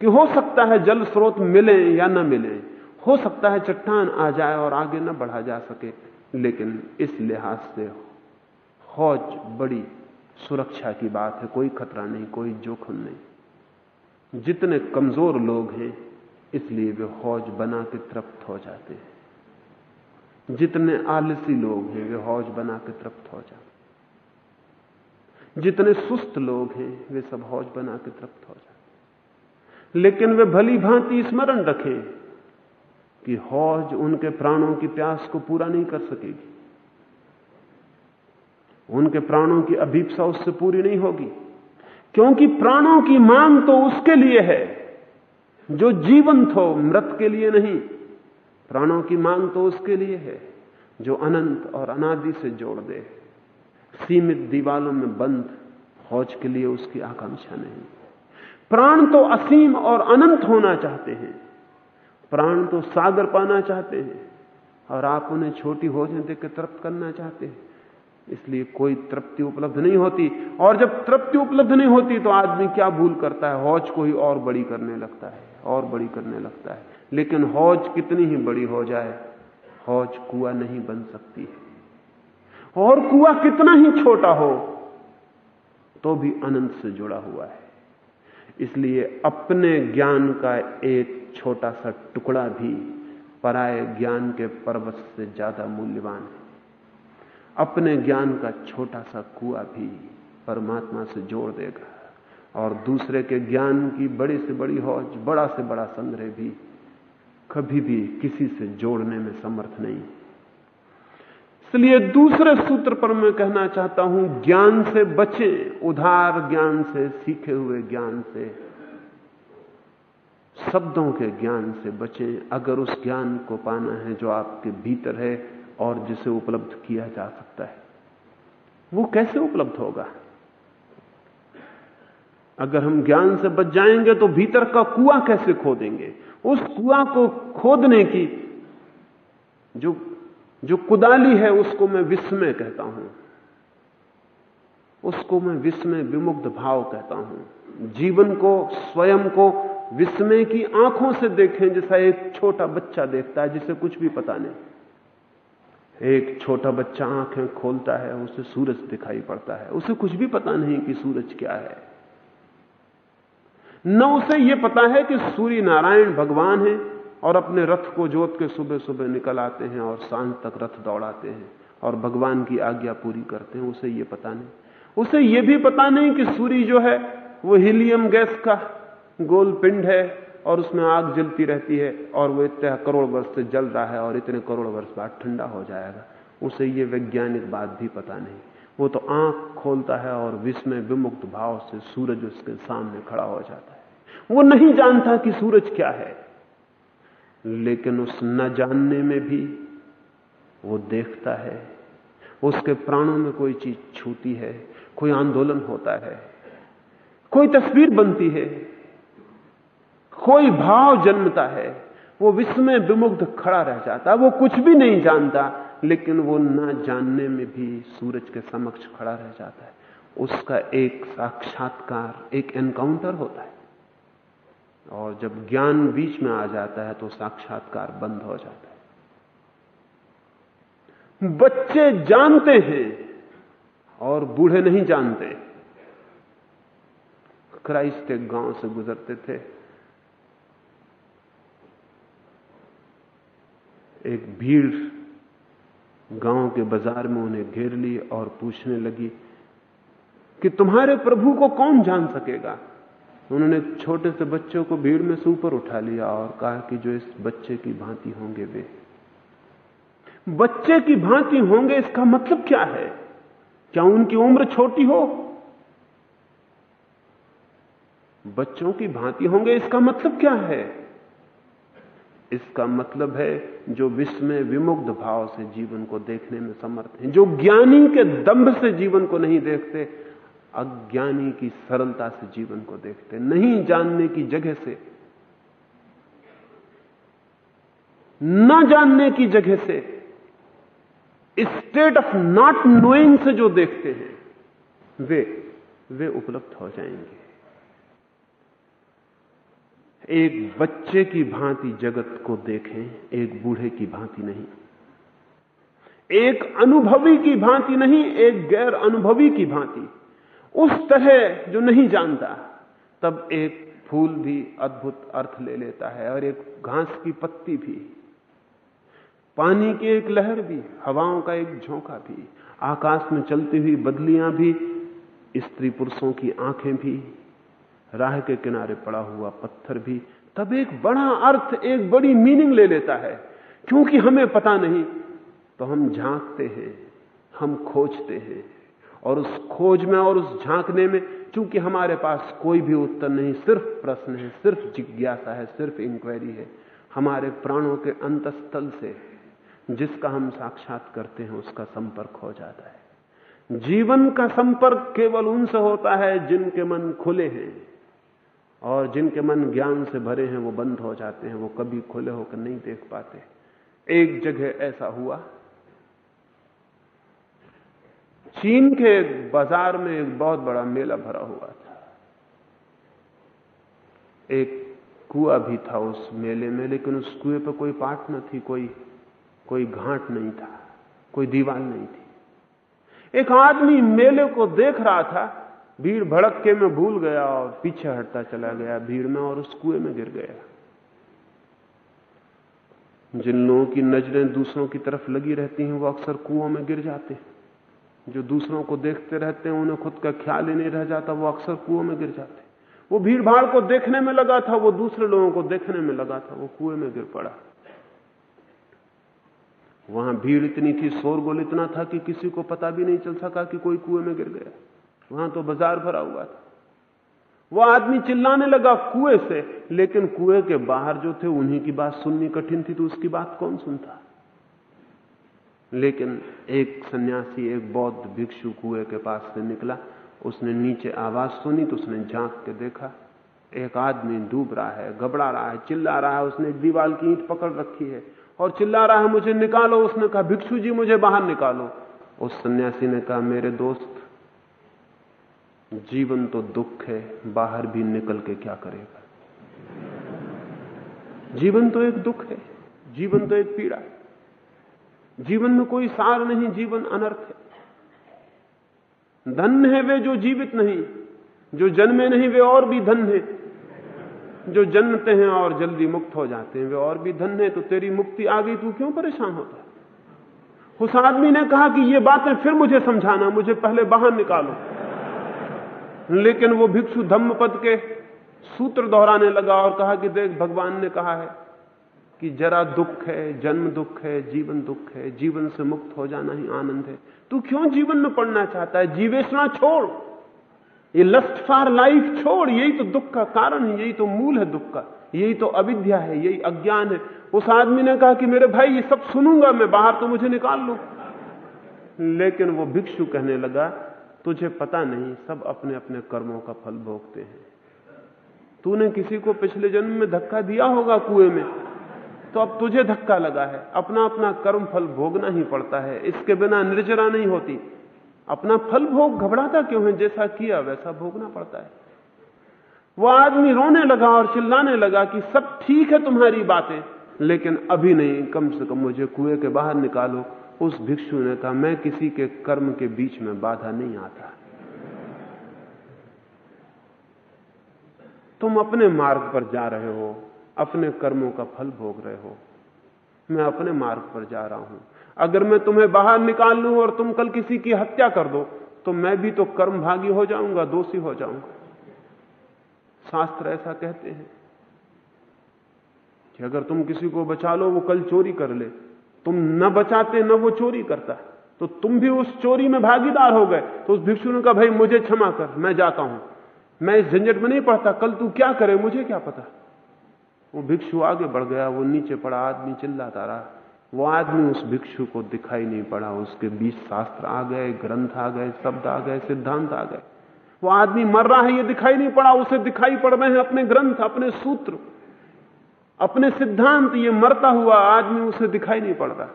कि हो सकता है जल स्रोत मिले या न मिले। हो सकता है चट्टान आ जाए और आगे न बढ़ा जा सके, लेकिन इस लिहाज से हौज बड़ी सुरक्षा की बात है, कोई खतरा नहीं, कोई जोखम नहीं। जितने कमज़ोर लोग हैं इसलिए वे हौज बना के तृप्त हो जाते हैं। जितने आलसी लोग हैं, वे हौज बना के तृप्त हो जाते जितने सुस्त लोग हैं, वे सब हौज बना के तृप्त हो जाते लेकिन वे भली भांति स्मरण रखें कि हौज उनके प्राणों की प्यास को पूरा नहीं कर सकेगी। उनके प्राणों की अभीपसा उससे पूरी नहीं होगी। क्योंकि प्राणों की मांग तो उसके लिए है। जो जीवंत हो, मृत के लिए नहीं, प्राणों की मांग तो उसके लिए है, जो अनंत और अनादि से जोड़ दे सीमित दीवालों में बंद हौज के लिए उसकी आकांक्षा नहीं। प्राण तो असीम और अनंत होना चाहते हैं। प्राण तो सागर पाना चाहते हैं, और आप उन्हें छोटी देख के तृप्त करना चाहते हैं। इसलिए कोई तृप्ति उपलब्ध नहीं होती, और जब तृप्ति उपलब्ध नहीं होती तो आदमी क्या भूल करता है? हौज को ही और बड़ी करने लगता है। और बड़ी करने लगता है। लेकिन हौज कितनी ही बड़ी हो जाए, हौज कुआ नहीं बन सकती है। और कुआ कितना ही छोटा हो तो भी अनंत से जुड़ा हुआ है। इसलिए अपने ज्ञान का एक छोटा सा टुकड़ा भी पराय ज्ञान के पर्वत से ज़्यादा मूल्यवान है। अपने ज्ञान का छोटा सा कुआ भी परमात्मा से जोड़ देगा। और दूसरे के ज्ञान की बड़ी से बड़ी हौज बड़ा से बड़ा संग्रह भी कभी भी किसी से जोड़ने में समर्थ नहीं। इसलिए दूसरे सूत्र पर मैं कहना चाहता हूँ, ज्ञान से बचें, उधार ज्ञान से, सीखे हुए ज्ञान से, शब्दों के ज्ञान से बचें। अगर उस ज्ञान को पाना है जो आपके भीतर है और जिसे उपलब्ध किया जा सकता है, वो कैसे उपलब्ध होगा? अगर हम ज्ञान से बच जाएँगे तो भीतर का कुआँ कैसे खोदेंगे? उस कुआँ को खोदने की जो जो कुदाली है, उसको मैं विस्मय कहता हूँ। उसको मैं विस्मय विमुग्ध भाव कहता हूँ। जीवन को, स्वयं को विस्मय की आँखों से देखें, जैसा एक छोटा बच्चा देखता है, जिसे कुछ भी पता नहीं। एक छोटा बच्चा आँखें खोलता है, उसे सूरज दिखाई पड़ता है। उसे कुछ भी पता नहीं कि सूरज क्या है। न उसे यह पता है कि सूर्य नारायण भगवान है और अपने रथ को जोत के सुबह सुबह निकल आते हैं और साँझ तक रथ दौड़ाते हैं और भगवान की आज्ञा पूरी करते हैं, उसे यह पता नहीं। उसे यह भी पता नहीं कि सूर्य जो है, वो हीलियम गैस का गोल पिंड है और उसमें आग जलती रहती है और वो इतने करोड़ वर्ष से जल रहा है और इतने करोड़ वर्ष बाद ठंडा हो जाएगा। उसे ये वैज्ञानिक बात भी पता नहीं। वो तो आँख खोलता है और विस्मय विमुक्त भाव से सूरज उसके सामने खड़ा हो जाता है। वो नहीं जानता कि सूरज क्या है। लेकिन उस न जानने में भी वो देखता है। उसके प्राणों में कोई चीज़ छूती है, कोई आंदोलन होता है, कोई तस्वीर बनती है, कोई भाव जन्मता है, वो विस्मय विमुग्ध खड़ा रह जाता है वो कुछ भी नहीं जानता, लेकिन वो ना जानने में भी सूरज के समक्ष खड़ा रह जाता है। उसका एक साक्षात्कार, एक एनकाउंटर होता है। और जब ज्ञान बीच में आ जाता है तो साक्षात्कार बंद हो जाता है। बच्चे जानते हैं और बूढ़े नहीं जानते। क्राइस्ट एक गाँव से गुजरते थे। एक भीड़ गाँव के बाज़ार में उन्हें घेर ली और पूछने लगी कि तुम्हारे प्रभु को कौन जान सकेगा? उन्होंने छोटे से बच्चों को भीड़ में से ऊपर उठा लिया और कहा कि जो इस बच्चे की भांति होंगे वे। बच्चे की भांति होंगे इसका मतलब क्या है? क्या उनकी उम्र छोटी हो? बच्चों की भांति होंगे इसका मतलब क्या है? इसका मतलब है जो विश्व में विमुग्ध भाव से जीवन को देखने में समर्थ हैं, जो ज्ञानी के दंभ से जीवन को नहीं देखते अज्ञानी की सरलता से जीवन को देखते, नहीं जानने की जगह से, न जानने की जगह से स्टेट ऑफ़ नॉट नोइंग से जो देखते हैं, वे वे उपलब्ध हो जाएँगे। एक बच्चे की भांति जगत को देखें, एक बूढ़े की भांति नहीं। एक अनुभवी की भांति नहीं, एक गैर अनुभवी की भांति। उस तरह जो नहीं जानता, तब एक फूल भी अद्भुत अर्थ ले लेता है और एक घास की पत्ती भी। पानी की एक लहर भी, हवाओं का एक झोंका भी, आकाश में चलती हुई बदलियाँ भी, स्त्री पुरुषों की आँखें भी, राह के किनारे पड़ा हुआ पत्थर भी, तब एक बड़ा अर्थ, एक बड़ी मीनिंग ले लेता है। क्योंकि हमें पता नहीं तो हम झांकते हैं, हम खोजते हैं। और उस खोज में और उस झांकने में, चूँकि हमारे पास कोई भी उत्तर नहीं, सिर्फ़ प्रश्न है, सिर्फ़ जिज्ञासा है, सिर्फ़ इंक्वायरी है, हमारे प्राणों के अंतस्थल से जिसका हम साक्षात करते हैं, उसका संपर्क हो जाता है। जीवन का संपर्क केवल उनसे होता है जिनके मन खुले हैं, और जिनके मन ज्ञान से भरे हैं, वो बंद हो जाते हैं, वो कभी खुले होकर नहीं देख पाते। एक जगह ऐसा हुआ चीन के एक बाज़ार में एक बहुत बड़ा मेला भरा हुआ था। एक कुआ भी था उस मेले में, लेकिन उस कुएँ पर कोई पाट न थी, कोई कोई घाट नहीं था, कोई दीवार नहीं थी। एक आदमी मेले को देख रहा था, भीड़ भड़क के में भूल गया और पीछे हटता चला गया भीड़ में और उस कुएँ में गिर गया। जिन लोगों की नज़रें दूसरों की तरफ़ लगी रहती हैं, वो अक्सर कुओं में गिर जाते हैं। जो दूसरों को देखते रहते हैं, उन्हें खुद का ख्याल ही नहीं रह जाता, वो अक्सर कुओं में गिर जाते वो भीड़ भाड़ को देखने में लगा था, वो दूसरे लोगों को देखने में लगा था, वो कुएँ में गिर पड़ा। वहाँ भीड़ इतनी थी, शोरगोल इतना था कि किसी को पता भी नहीं चल सका कि कोई कुएँ में गिर गया। वहाँ तो बाज़ार भरा हुआ था। वो आदमी चिल्लाने लगा कुएँ से, लेकिन कुएँ के बाहर जो थे, उन्हीं की बात सुननी कठिन थी तो उसकी बात कौन सुनता? लेकिन एक सन्यासी, एक बौद्ध भिक्षु कुएँ के पास से निकला। उसने नीचे आवाज़ सुनी तो उसने झाँक के देखा। एक आदमी डूब रहा है, घबरा रहा है, चिल्ला रहा है। उसने दीवाल की ईंट पकड़ रखी है और चिल्ला रहा है, मुझे निकालो। उसने कहा, भिक्षु जी, मुझे बाहर निकालो। उस सन्यासी ने कहा, मेरे दोस्त, जीवन तो दुख है, बाहर भी निकल के क्या करेगा? जीवन तो एक दुख है, जीवन तो एक पीड़ा है। जीवन में कोई सार नहीं, जीवन अनर्थ है। धन है वे जो जीवित नहीं, जो जन्मे नहीं, वे और भी धन है। जो जन्मते हैं और जल्दी मुक्त हो जाते हैं, वे और भी धन है तो तेरी मुक्ति आ गई, तू क्यों परेशान होता उस आदमी ने कहा कि ये बातें फिर मुझे समझाना, मुझे पहले बाहर निकालो। लेकिन वो भिक्षु धम्मपद के सूत्र दोहराने लगा और कहा कि देख, भगवान ने कहा है कि जरा दुख है, जन्म दुख है, जीवन दुख है, जीवन से मुक्त हो जाना ही आनंद है। तू क्यों जीवन में पढ़ना चाहता है? जीवेशना छोड़। ये लस्ट फॉर लाइफ छोड़। यही तो दुख का कारण है, यही तो मूल है दुख का। यही तो अविद्या है, यही अज्ञान है। उस आदमी ने कहा कि मेरे भाई, ये सब सुनूँगा मैं, बाहर तो मुझे निकाल लू। लेकिन वो भिक्षु कहने लगा, तुझे पता नहीं, सब अपने अपने कर्मों का फल भोगते हैं। तूने किसी को पिछले जन्म में धक्का दिया होगा कुएँ में। तो अब तुझे धक्का लगा है। अपना अपना कर्म फल भोगना ही पड़ता है। इसके बिना निर्जरा नहीं होती। अपना फल भोग घबराता क्यों है? जैसा किया, वैसा भोगना पड़ता है। वो आदमी रोने लगा और चिल्लाने लगा कि सब ठीक है तुम्हारी बातें, लेकिन अभी नहीं। कम से कम मुझे कुएँ के बाहर निकालो। उस भिक्षु ने कहा, मैं किसी के कर्म के बीच में बाधा नहीं आता। तुम अपने मार्ग पर जा रहे हो। अपने कर्मों का फल भोग रहे हो। मैं अपने मार्ग पर जा रहा हूँ। अगर मैं तुम्हें बाहर निकाल लूँ और तुम कल किसी की हत्या कर दो तो मैं भी तो कर्म भागी हो जाऊँगा, दोषी हो जाऊँगा। शास्त्र ऐसा कहते हैं कि अगर तुम किसी को बचा लो, वो कल चोरी कर ले। तुम न बचाते, न वो चोरी करता। तो तुम भी उस चोरी में भागीदार हो गए। तो उस भिक्षु ने कहा, भाई, मुझे क्षमा कर, मैं जाता हूँ। मैं इस झंझट में नहीं पड़ता। कल तू क्या करे, मुझे क्या पता? वो भिक्षु आगे बढ़ गया, वो नीचे पड़ा, आदमी चिल्लाता रहा। वो आदमी उस भिक्षु को दिखाई नहीं पड़ा, उसके बीच शास्त्र आ गए, ग्रंथ आ गए, शब्द आ गए, सिद्धांत आ गए। वो आदमी मर रहा है, ये दिखाई नहीं पड़ा, उसे दिखाई पड़ रहे हैं अपने ग्रंथ, अपने सूत्र, अपने सिद्धांत, ये मरता हुआ आदमी उसे दिखाई नहीं पड़ रहा।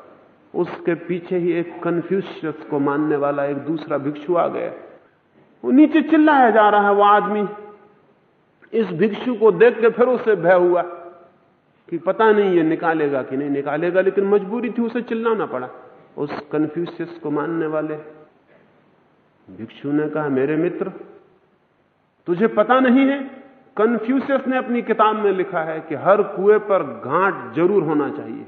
उसके पीछे ही एक कन्फ्यूशियस को मानने वाला एक दूसरा भिक्षु आ गया। वो नीचे चिल्लाया जा रहा है, वो आदमी। इस भिक्षु को देख के फिर उसे भय हुआ। कि पता नहीं ये निकालेगा कि नहीं निकालेगा, लेकिन मजबूरी थी उसे चिल्लाना पड़ा। उस कन्फ्यूशियस को मानने वाले भिक्षु ने कहा, मेरे मित्र, तुझे पता नहीं है कन्फ्यूशियस ने अपनी किताब में लिखा है कि हर कुएँ पर घाट ज़रूर होना चाहिए।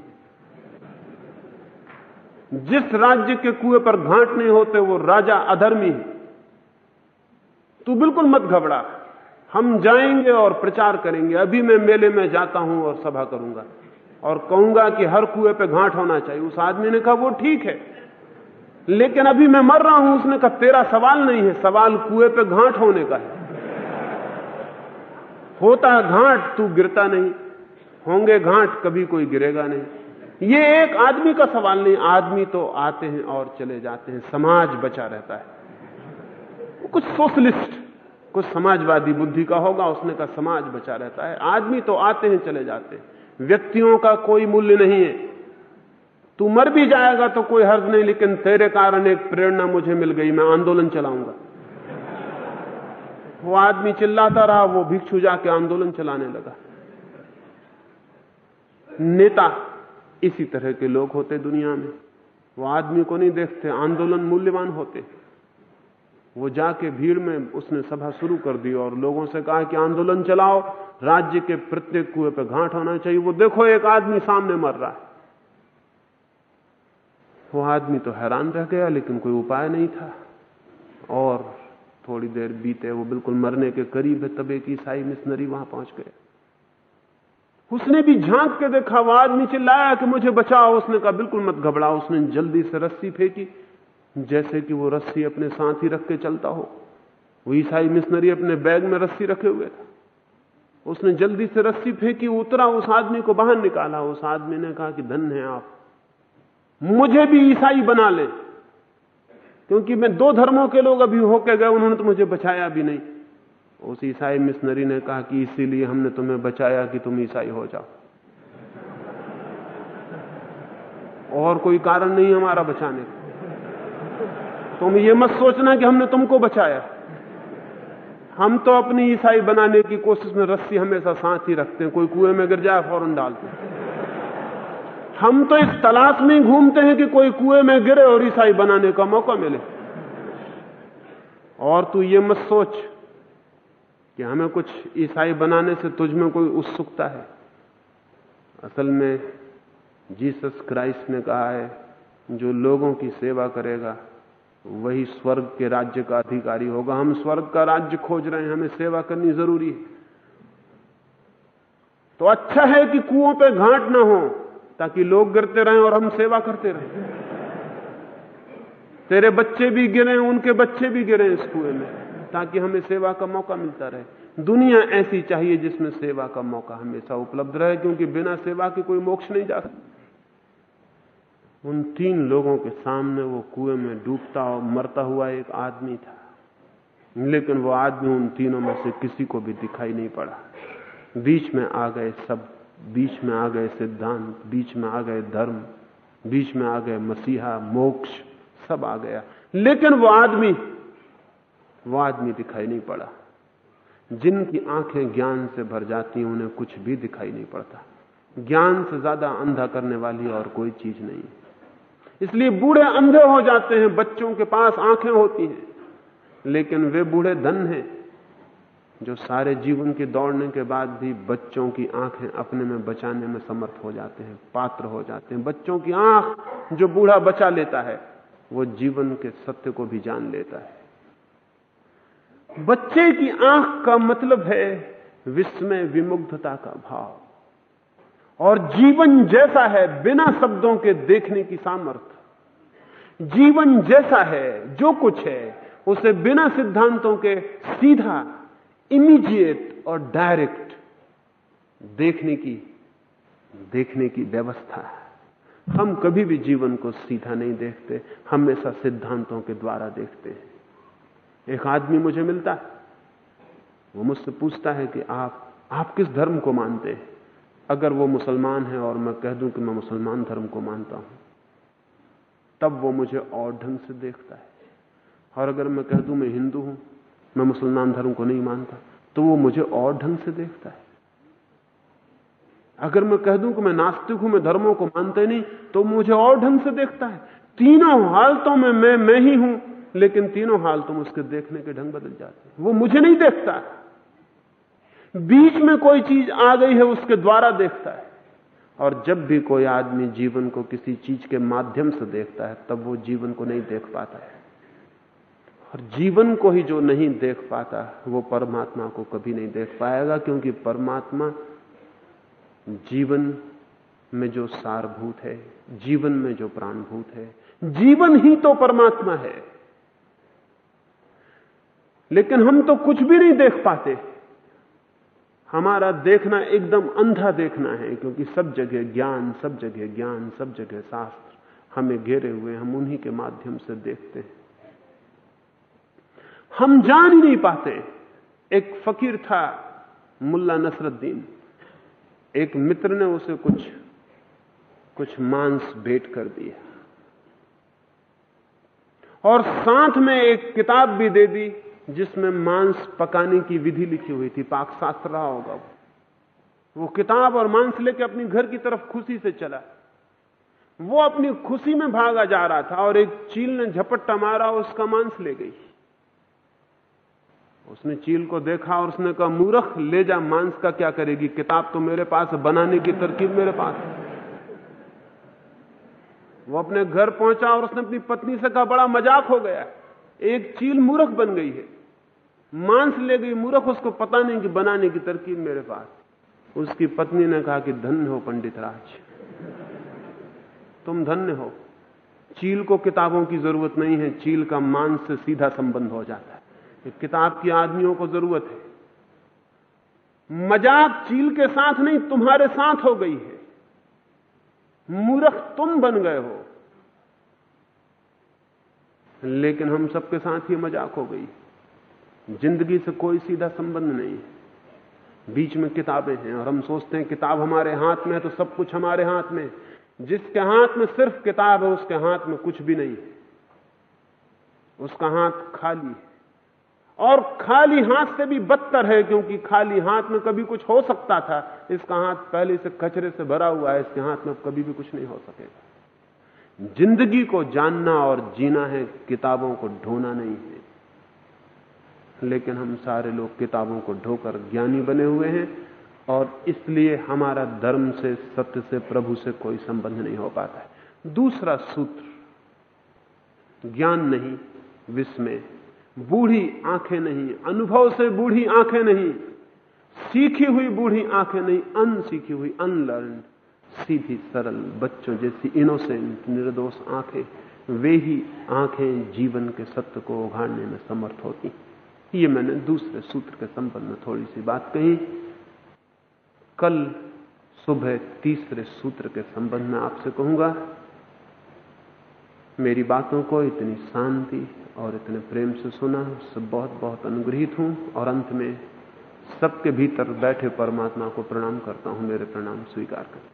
जिस राज्य के कुएँ पर घाट नहीं होते, वो राजा अधर्मी है। तू बिल्कुल मत घबरा। हम जाएँगे और प्रचार करेंगे। अभी मैं मेले में जाता हूँ और सभा करूँगा। और कहूँगा कि हर कुएँ पे घाट होना चाहिए। उस आदमी ने कहा, वो ठीक है। लेकिन अभी मैं मर रहा हूँ। उसने कहा, तेरा सवाल नहीं है। सवाल कुएँ पे घाट होने का है। होता है घाट, तू गिरता नहीं। होंगे घाट, कभी कोई गिरेगा नहीं। ये एक आदमी का सवाल नहीं। आदमी तो आते हैं और चले जाते हैं। समाज बचा रहता है। कुछ सोशलिस्ट कुछ समाजवादी बुद्धि का होगा उसने का समाज बचा रहता है। आदमी तो आते हैं, चले जाते हैं। व्यक्तियों का कोई मूल्य नहीं है। तू मर भी जाएगा तो कोई हर्ज नहीं, लेकिन तेरे कारण एक प्रेरणा मुझे मिल गई, मैं आंदोलन चलाऊँगा। वो आदमी चिल्लाता रहा, वो भिक्षु जाके आंदोलन चलाने लगा। नेता इसी तरह के लोग होते दुनिया में। वो आदमी को नहीं देखते, आंदोलन मूल्यवान होते। वो जाके भीड़ में उसने सभा शुरू कर दी और लोगों से कहा कि आंदोलन चलाओ, राज्य के प्रत्येक कुएँ पर घाट होना चाहिए। वो देखो, एक आदमी सामने मर रहा है। वो आदमी तो हैरान रह गया, लेकिन कोई उपाय नहीं था। और थोड़ी देर बीते, वो बिल्कुल मरने के करीब है, तब एक ईसाई मिशनरी वहाँ पहुँच गया। उसने भी झाँक के देखा, वो आदमी चिल्लाया कि मुझे बचाओ। उसने कहा, बिल्कुल मत घबराओ, उसने जल्दी से रस्सी फेंकी। जैसे कि वो रस्सी अपने साथ ही रख के चलता हो। वो ईसाई मिशनरी अपने बैग में रस्सी रखे हुए था। उसने जल्दी से रस्सी फेंकी, उतरा, उस आदमी को बाहर निकाला। उस आदमी ने कहा कि धन है आप। मुझे भी ईसाई बना ले। क्योंकि मैं दो धर्मों के लोग अभी होके गए, उन्होंने तो मुझे बचाया भी नहीं। उस ईसाई मिशनरी ने कहा कि इसीलिए हमने तुम्हें बचाया कि तुम ईसाई हो जाओ। और कोई कारण नहीं हमारा बचाने का। तुम ये मत सोचना कि हमने तुमको बचाया। हम तो अपनी ईसाई बनाने की कोशिश में रस्सी हमेशा साथ ही रखते हैं, कोई कुएँ में गिर जाए, फ़ौरन डालते हैं हम तो इस तलाश में घूमते हैं कि कोई कुएँ में गिरे और ईसाई बनाने का मौका मिले। और तू ये मत सोच कि हमें कुछ ईसाई बनाने से तुझ में कोई उत्सुकता है। असल में जीसस क्राइस्ट ने कहा है, जो लोगों की सेवा करेगा वही स्वर्ग के राज्य का अधिकारी होगा। हम स्वर्ग का राज्य खोज रहे हैं, हमें सेवा करनी ज़रूरी है। तो अच्छा है कि कुओं पे घाट ना हो, ताकि लोग गिरते रहें और हम सेवा करते रहें। तेरे बच्चे भी गिरे उनके बच्चे भी गिरे इस कुएँ में, ताकि हमें सेवा का मौका मिलता रहे। दुनिया ऐसी चाहिए जिसमें सेवा का मौका हमेशा उपलब्ध रहे, क्योंकि बिना सेवा के कोई मोक्ष नहीं जा सकता। उन तीन लोगों के सामने वो कुएँ में डूबता और मरता हुआ एक आदमी था। लेकिन वो आदमी उन तीनों में से किसी को भी दिखाई नहीं पड़ा। बीच में आ गए सब, बीच में आ गए सिद्धांत, बीच में आ गए धर्म, बीच में आ गए मसीहा, मोक्ष, सब आ गया। लेकिन वो आदमी वो आदमी दिखाई नहीं पड़ा। जिनकी आँखें ज्ञान से भर जाती हैं, उन्हें कुछ भी दिखाई नहीं पड़ता। ज्ञान से ज़्यादा अंधा करने वाली और कोई चीज़ नहीं। इसलिए बूढ़े अंधे हो जाते हैं, बच्चों के पास आँखें होती हैं। लेकिन वे बूढ़े धन हैं, जो सारे जीवन के दौड़ने के बाद भी बच्चों की आँखें अपने में बचाने में समर्थ हो जाते हैं, पात्र हो जाते हैं। बच्चों की आँख जो बूढ़ा बचा लेता है, वो जीवन के सत्य को भी जान लेता है। बच्चे की आँख का मतलब है विस्मय, विमुग्धता का भाव। और जीवन जैसा है बिना शब्दों के देखने की सामर्थ्य जीवन जैसा है, जो कुछ है, उसे बिना सिद्धांतों के सीधा इमीडिएट और डायरेक्ट देखने की देखने की व्यवस्था है। हम कभी भी जीवन को सीधा नहीं देखते हमेशा सिद्धांतों के द्वारा देखते हैं। एक आदमी मुझे मिलता है, वो मुझसे पूछता है कि आप आप किस धर्म को मानते हैं? अगर वो मुसलमान है और मैं कह दूँ कि मैं मुसलमान धर्म को मानता हूँ, तब वो मुझे और ढंग से देखता है। और अगर मैं कह दूँ मैं हिंदू हूँ, मैं मुसलमान धर्म को नहीं मानता तो वो मुझे और ढंग से देखता है। अगर मैं कह दूँ कि मैं नास्तिक हूँ, मैं धर्मों को मानते नहीं तो मुझे और ढंग से देखता है। तीनों हालतों में मैं मैं ही हूँ, लेकिन तीनों हालतों में उसके देखने के ढंग बदल जाते हैं। वो मुझे नहीं देखता। बीच में कोई चीज़ आ गई है, उसके द्वारा देखता है। और जब भी कोई आदमी जीवन को किसी चीज़ के माध्यम से देखता है, तब वो जीवन को नहीं देख पाता है। और जीवन को ही जो नहीं देख पाता, वो परमात्मा को कभी नहीं देख पाएगा, क्योंकि परमात्मा जीवन में जो सारभूत है, जीवन में जो प्राणभूत है, जीवन ही तो परमात्मा है। लेकिन हम तो कुछ भी नहीं देख पाते। हमारा देखना एकदम अंधा देखना है, क्योंकि सब जगह ज्ञान, सब जगह ज्ञान, सब जगह शास्त्र हमें घेरे हुए हम उन्हीं के माध्यम से देखते हैं। हम जान ही नहीं पाते। एक फकीर था मुल्ला नसरुद्दीन। एक मित्र ने उसे कुछ कुछ मांस भेंट कर दिया और साथ में एक किताब भी दे दी जिसमें मांस पकाने की विधि लिखी हुई थी पाक शास्त्र रहा होगा वो। वो किताब और मांस लेके अपनी घर की तरफ़ खुशी से चला। वो अपनी खुशी में भागा जा रहा था और एक चील ने झपट्टा मारा उसका मांस ले गई। उसने चील को देखा और उसने कहा, मूर्ख, ले जा, मांस का क्या करेगी? किताब तो मेरे पास बनाने की तरकीब मेरे पास वो अपने घर पहुँचा और उसने अपनी पत्नी से कहा, बड़ा मज़ाक हो गया एक चील मूर्ख बन गई है। मांस ले गई, मूर्ख उसको पता नहीं कि बनाने की तरकीब मेरे पास। उसकी पत्नी ने कहा कि धन्य हो पंडित राज। तुम धन्य हो। चील को किताबों की ज़रूरत नहीं है, चील का मांस से सीधा संबंध हो जाता है। किताब की आदमियों को ज़रूरत है। मज़ाक चील के साथ नहीं, तुम्हारे साथ हो गई है। मूर्ख तुम बन गए हो। लेकिन हम सबके साथ ही मज़ाक हो गई ज़िंदगी से कोई सीधा संबंध नहीं। है बीच में किताबें हैं और हम सोचते हैं किताब हमारे हाथ में है तो सब कुछ हमारे हाथ में जिसके हाथ में सिर्फ़ किताब है, उसके हाथ में कुछ भी नहीं उसका हाथ खाली है। और खाली हाथ से भी बदतर है क्योंकि खाली हाथ में कभी कुछ हो सकता था। इसका हाथ पहले से कचरे से भरा हुआ है, इसके हाथ में कभी भी कुछ नहीं हो सकेगा। ज़िंदगी को जानना और जीना है, किताबों को ढोना नहीं है। लेकिन हम सारे लोग किताबों को ढोकर ज्ञानी बने हुए हैं और इसलिए हमारा धर्म से, सत्य से, प्रभु से कोई संबंध नहीं हो पाता है। दूसरा सूत्र, ज्ञान नहीं, विस्मय। बूढ़ी आँखें नहीं, अनुभव से बूढ़ी आँखें नहीं, सीखी हुई बूढ़ी आँखें नहीं, अनसीखी हुई अनलर्न सीधी सरल बच्चों जैसी इनोसेंट निर्दोष आँखें, वे ही आँखें जीवन के सत्य को उघाड़ने में समर्थ होती ये मैंने दूसरे सूत्र के संबंध में थोड़ी सी बात कही। कल सुबह तीसरे सूत्र के संबंध में आपसे कहूँगा, मेरी बातों को इतनी शांति और इतने प्रेम से सुना, उससे बहुत बहुत अनुग्रहित हूँ और अंत में सबके भीतर बैठे परमात्मा को प्रणाम करता हूँ, मेरे प्रणाम स्वीकार करें